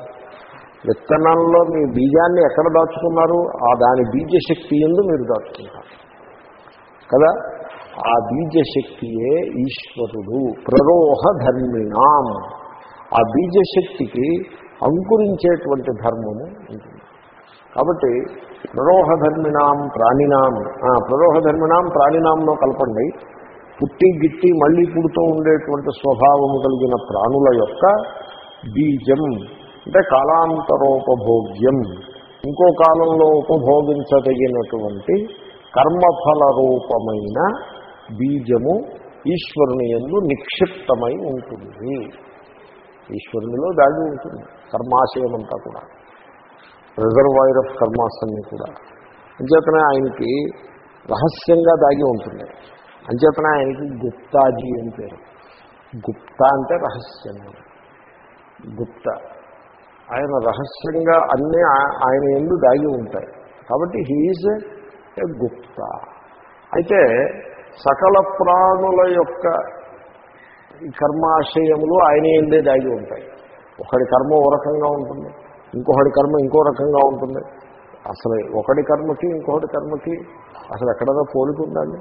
విత్తనంలో మీ బీజాన్ని ఎక్కడ దాచుకున్నారు? ఆ దాని బీజశక్తి ఎందు మీరు దాచుకున్నారు కదా? ఆ బీజశక్తియే ఈశ్వరుడు ప్రరోహ ధర్మిణాం ఆ బీజశక్తికి అంకురించేటువంటి ధర్మము ఉంటుంది కాబట్టి ప్రరోహధర్మిణాం ప్రాణినాం ఆ, ప్రాణినాంలో కలపండి. పుట్టి గిట్టి మళ్ళీ పుడుతూ ఉండేటువంటి స్వభావము కలిగిన ప్రాణుల యొక్క బీజం అంటే కాలాంతరోపభోగ్యం ఇంకో కాలంలో ఉపభోగించదగినటువంటి కర్మఫల రూపమైన బీజము ఈశ్వరుని ఎందు నిక్షిప్తమై ఉంటుంది. ఈశ్వరునిలో దాగి ఉంటుంది. కర్మాశయం అంతా కూడా. రిజర్వాయర్ ఆఫ్ కర్మాస్ అన్నీ కూడా. అంచేతనే ఆయనకి రహస్యంగా దాగి ఉంటుంది. అంచేతనే ఆయనకి గుప్తాజీ అని పేరు. గుప్తా అంటే రహస్యంగా గుప్త. ఆయన రహస్యంగా అన్నీ ఆయన ఎందు దాగి ఉంటాయి. కాబట్టి హీఈజ్ ఏ గుప్త. అయితే సకల ప్రాణుల యొక్క కర్మాశయములు ఆయన ఎందే దాగి ఉంటాయి. ఒకడి కర్మ ఓ రకంగా ఉంటుంది ఇంకొకటి కర్మ ఇంకో రకంగా ఉంటుంది. అసలు ఒకటి కర్మకి ఇంకొకటి కర్మకి అసలు ఎక్కడైనా పోలిక ఉందండి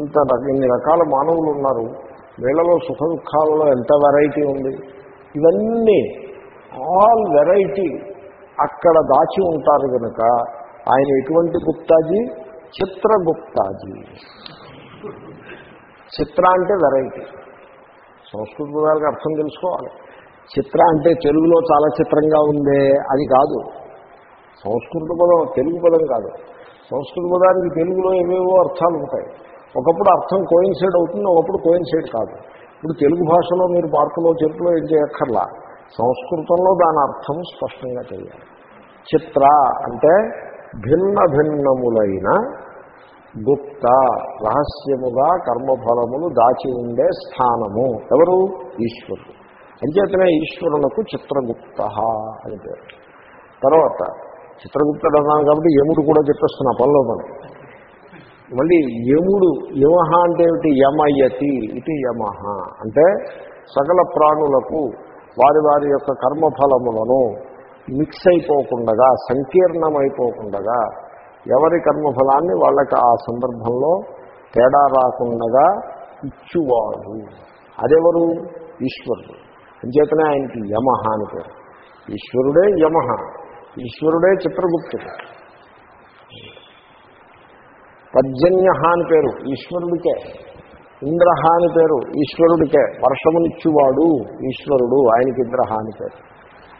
ఇంత రక- ఇన్ని రకాల మానవులు ఉన్నారు వీళ్ళలో సుఖ దుఃఖాలలో ఎంత వెరైటీ ఉంది? ఇవన్నీ ఆల్ వెరైటీ అక్కడ దాచి ఉంటారు కనుక ఆయన ఎటువంటి గుప్తాజీ? చిత్రగుప్తాజీ చిత్ర అంటే వెరైటీ సంస్కృత పదాలకు అర్థం తెలుసుకోవాలి. చిత్ర అంటే తెలుగులో చాలా చిత్రంగా ఉందే అది కాదు. సంస్కృత పదం తెలుగు పదం కాదు. సంస్కృత పదానికి తెలుగులో ఏవేవో అర్థాలు ఉంటాయి. ఒకప్పుడు అర్థం కోయిన్సైడ్ అవుతుంది ఒకప్పుడు కోయిన్సైడ్ కాదు. ఇప్పుడు తెలుగు భాషలో మీరు పార్కులో చెప్పులో ఏం చేయక్కర్లా. సంస్కృతంలో దాని అర్థం స్పష్టంగా చేయాలి చిత్ర అంటే భిన్న భిన్నములైన గుప్త రహస్యముగా కర్మఫలములు దాచి ఉండే స్థానము. ఎవరు? ఈశ్వరుడు. అంచేతనే ఈశ్వరులకు చిత్రగుప్త అని పేరు. తర్వాత చిత్రగుప్తుడు అన్నాను కాబట్టి యముడు కూడా చెప్పేస్తున్నా పనిలో మనం మళ్ళీ యముడు యమహ అంటే ఏమిటి? యమయతి ఇది యమహ. అంటే సకల ప్రాణులకు వారి వారి యొక్క కర్మఫలములను మిక్స్ అయిపోకుండా సంకీర్ణమైపోకుండా ఎవరి కర్మఫలాన్ని వాళ్ళకి ఆ సందర్భంలో తేడా రాకుండా ఇచ్చువాడు. అదెవరు? ఈశ్వరుడు. అంచేతనే ఆయనకి యమహ అని పేరు. ఈశ్వరుడే యమహ. ఈశ్వరుడే చిత్రగుప్తుడు. పర్జన్య అని పేరు ఈశ్వరుడికే. ఇంద్రహ అని పేరు ఈశ్వరుడికే. వర్షమునిచ్చువాడు ఈశ్వరుడు ఆయనకి ఇంద్రహ అని పేరు.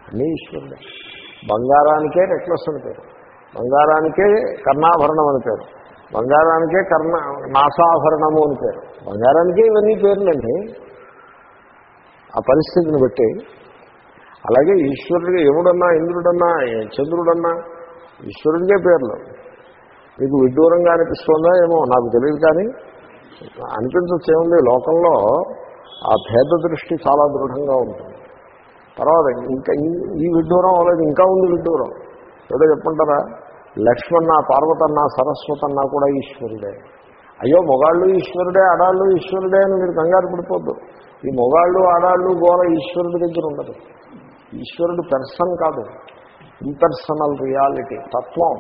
అన్నీ ఈశ్వరుడే. బంగారానికే నెక్లెస్ అని పేరు. బంగారానికే కర్ణాభరణం అని పేరు. బంగారానికే కర్ణ నాసాభరణము అని పేరు. బంగారానికే ఇవన్నీ పేర్లండి. ఆ పరిస్థితిని బట్టి అలాగే ఈశ్వరుడికి యముడన్నా ఇంద్రుడన్నా చంద్రుడన్నా ఈశ్వరుడికే పేర్లు. మీకు విడ్డూరంగా అనిపిస్తుందా ఏమో? నాకు తెలియదు కానీ అనిపించచ్చు ఏముంది? లోకంలో ఆ భేద దృష్టి చాలా దృఢంగా ఉంటుంది. తర్వాత ఇంకా ఈ- ఈ విడ్డూరం అనేది ఇంకా ఉంది విడ్డూరం. ఏదో చెప్పంటారా లక్ష్మణ పార్వతన్న సరస్వతన్న కూడా ఈశ్వరుడే. అయ్యో మొగాళ్ళు ఈశ్వరుడే అడాళ్ళు ఈశ్వరుడే అని మీరు కంగారు పడిపోద్దు. ఈ మొగాళ్ళు ఆడాళ్ళు గోల ఈశ్వరుడి దగ్గర ఉండదు. ఈశ్వరుడు పెర్సన్ కాదు. ఇంపర్సనల్ రియాలిటీ తత్వం.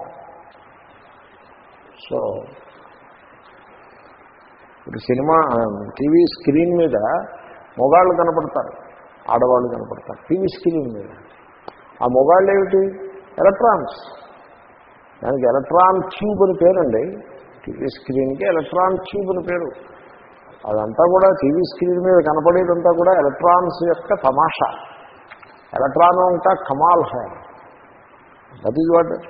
సో ఇప్పుడు సినిమా టీవీ స్క్రీన్ మీద మొగాళ్ళు కనపడతారు ఆడవాళ్ళు కనపడతారు. టీవీ స్క్రీన్ మీద. ఆ మొగాళ్ళు ఏమిటి? ఎలక్ట్రాన్స్ దానికి ఎలక్ట్రాన్ ట్యూబ్ అని పేరండి. టీవీ స్క్రీన్కి ఎలక్ట్రాన్ ట్యూబ్ అని పేరు. అదంతా కూడా టీవీ స్క్రీన్ మీద కనపడేదంతా కూడా ఎలక్ట్రాన్స్ యొక్క తమాషా. ఎలక్ట్రాన్ అంతా కమాల్ high. That is what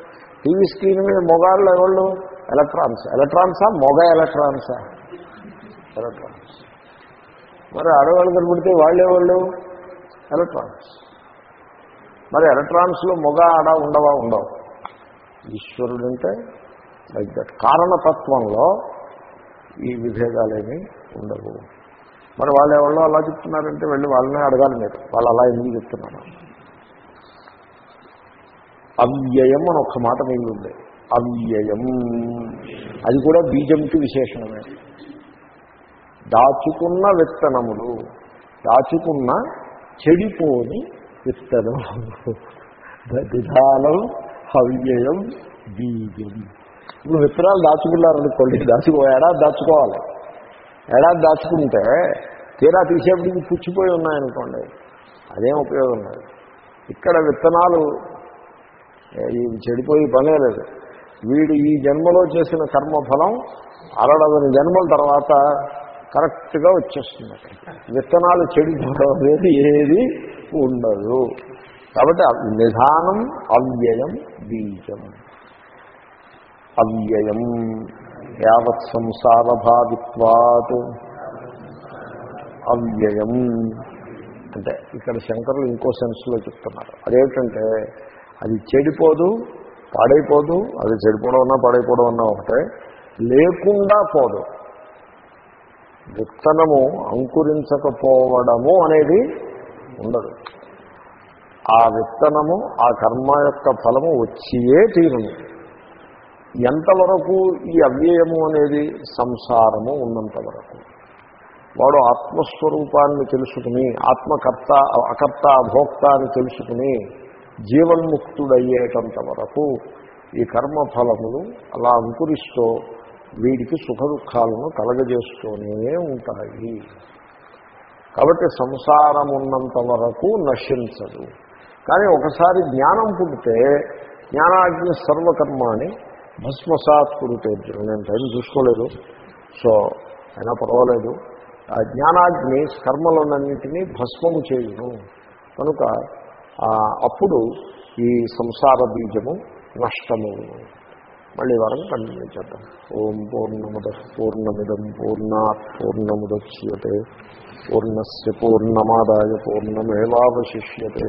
TV screen మీద మొగాళ్ళు ఎవళ్ళు? ఎలక్ట్రాన్స్. ఎలక్ట్రాన్సా? మొగ ఎలక్ట్రాన్సా? ఎలక్ట్రాన్స్. మరి ఆడవాళ్ళు కనబడితే వాళ్ళు వాళ్ళు ఎలక్ట్రాన్స్. మరి ఎలక్ట్రాన్స్లో మొగ ఆడ ఉండవా? ఉండవు. ఈశ్వరుడు అంటే లైక్ దట్ కారణతత్వంలో ఈ విభేదాలేమీ ఉండవు. మరి వాళ్ళు ఎవరో అలా చెప్తున్నారంటే వెళ్ళి వాళ్ళనే అడగాలి మీరు. వాళ్ళు అలా ఎందుకు చెప్తున్నారు? అవ్యయం అని ఒక్క మాట మిగిలింది అవ్యయం. అది కూడా బీజంకి విశేషణమే. దాచుకున్న విత్తనములు దాచుకున్న చెడిపోని విత్తనం విధానం అవ్యయం బీజం. ఇప్పుడు విత్తనాలు దాచుకున్నారనుకోండి దాచుకో ఏడాది దాచుకోవాలి. ఏడాది దాచుకుంటే తీరా తీసేపటికి పుచ్చిపోయి ఉన్నాయనుకోండి అదేం ఉపయోగం లేదు. ఇక్కడ విత్తనాలు ఇవి చెడిపోయి పనే లేదు. వీడు ఈ జన్మలో చేసిన కర్మఫలం అరడదని జన్మల తర్వాత కరెక్ట్గా వచ్చేస్తుంది విత్తనాలు చెడిపోవడం అనేది ఏది ఉండదు. కాబట్టి నిధానం అవ్యయం బీజం. అవ్యయం. యావత్ సంసారభావిత్వాత్ అవ్యయం. అంటే ఇక్కడ శంకరులు ఇంకో సెన్స్లో చెప్తున్నారు. అదేమిటంటే అది చెడిపోదు పాడైపోదు అది చెడిపోవడం అన్నా పాడైపోవడం అన్నా ఒకటే లేకుండా పోదు. విత్తనము అంకురించకపోవడము అనేది ఉండదు. ఆ విత్తనము ఆ కర్మ యొక్క ఫలము వచ్చియే తీరును. ఎంతవరకు ఈ అవ్యయము అనేది సంసారము ఉన్నంత వరకు వాడు ఆత్మస్వరూపాన్ని తెలుసుకుని ఆత్మకర్త అకర్త అభోక్త అని తెలుసుకుని జీవన్ముక్తుడయ్యేటంత వరకు ఈ కర్మఫలములు అలా అంకురిస్తూ వీడికి సుఖ దుఃఖాలను కలగజేస్తూనే ఉంటాయి. కాబట్టి సంసారం ఉన్నంత వరకు నశించదు. కానీ ఒకసారి జ్ఞానం పుడితే జ్ఞానాగ్ని సర్వకర్మాని భస్మసాత్ కురితే. నేను టైం చూసుకోలేదు. సో అయినా పర్వాలేదు. ఆ జ్ఞానాగ్ని కర్మలన్నింటినీ భస్మము చేయును. కనుక అప్పుడు ఈ సంసార బీజము నష్టము. మళ్ళీ వారం కంటిన్యూ చేద్దాం. ఓం పూర్ణముద పూర్ణమిదం పూర్ణాత్ పూర్ణముద్యతే పూర్ణస్ పూర్ణమాదాయ పూర్ణమేవాశిష్యతే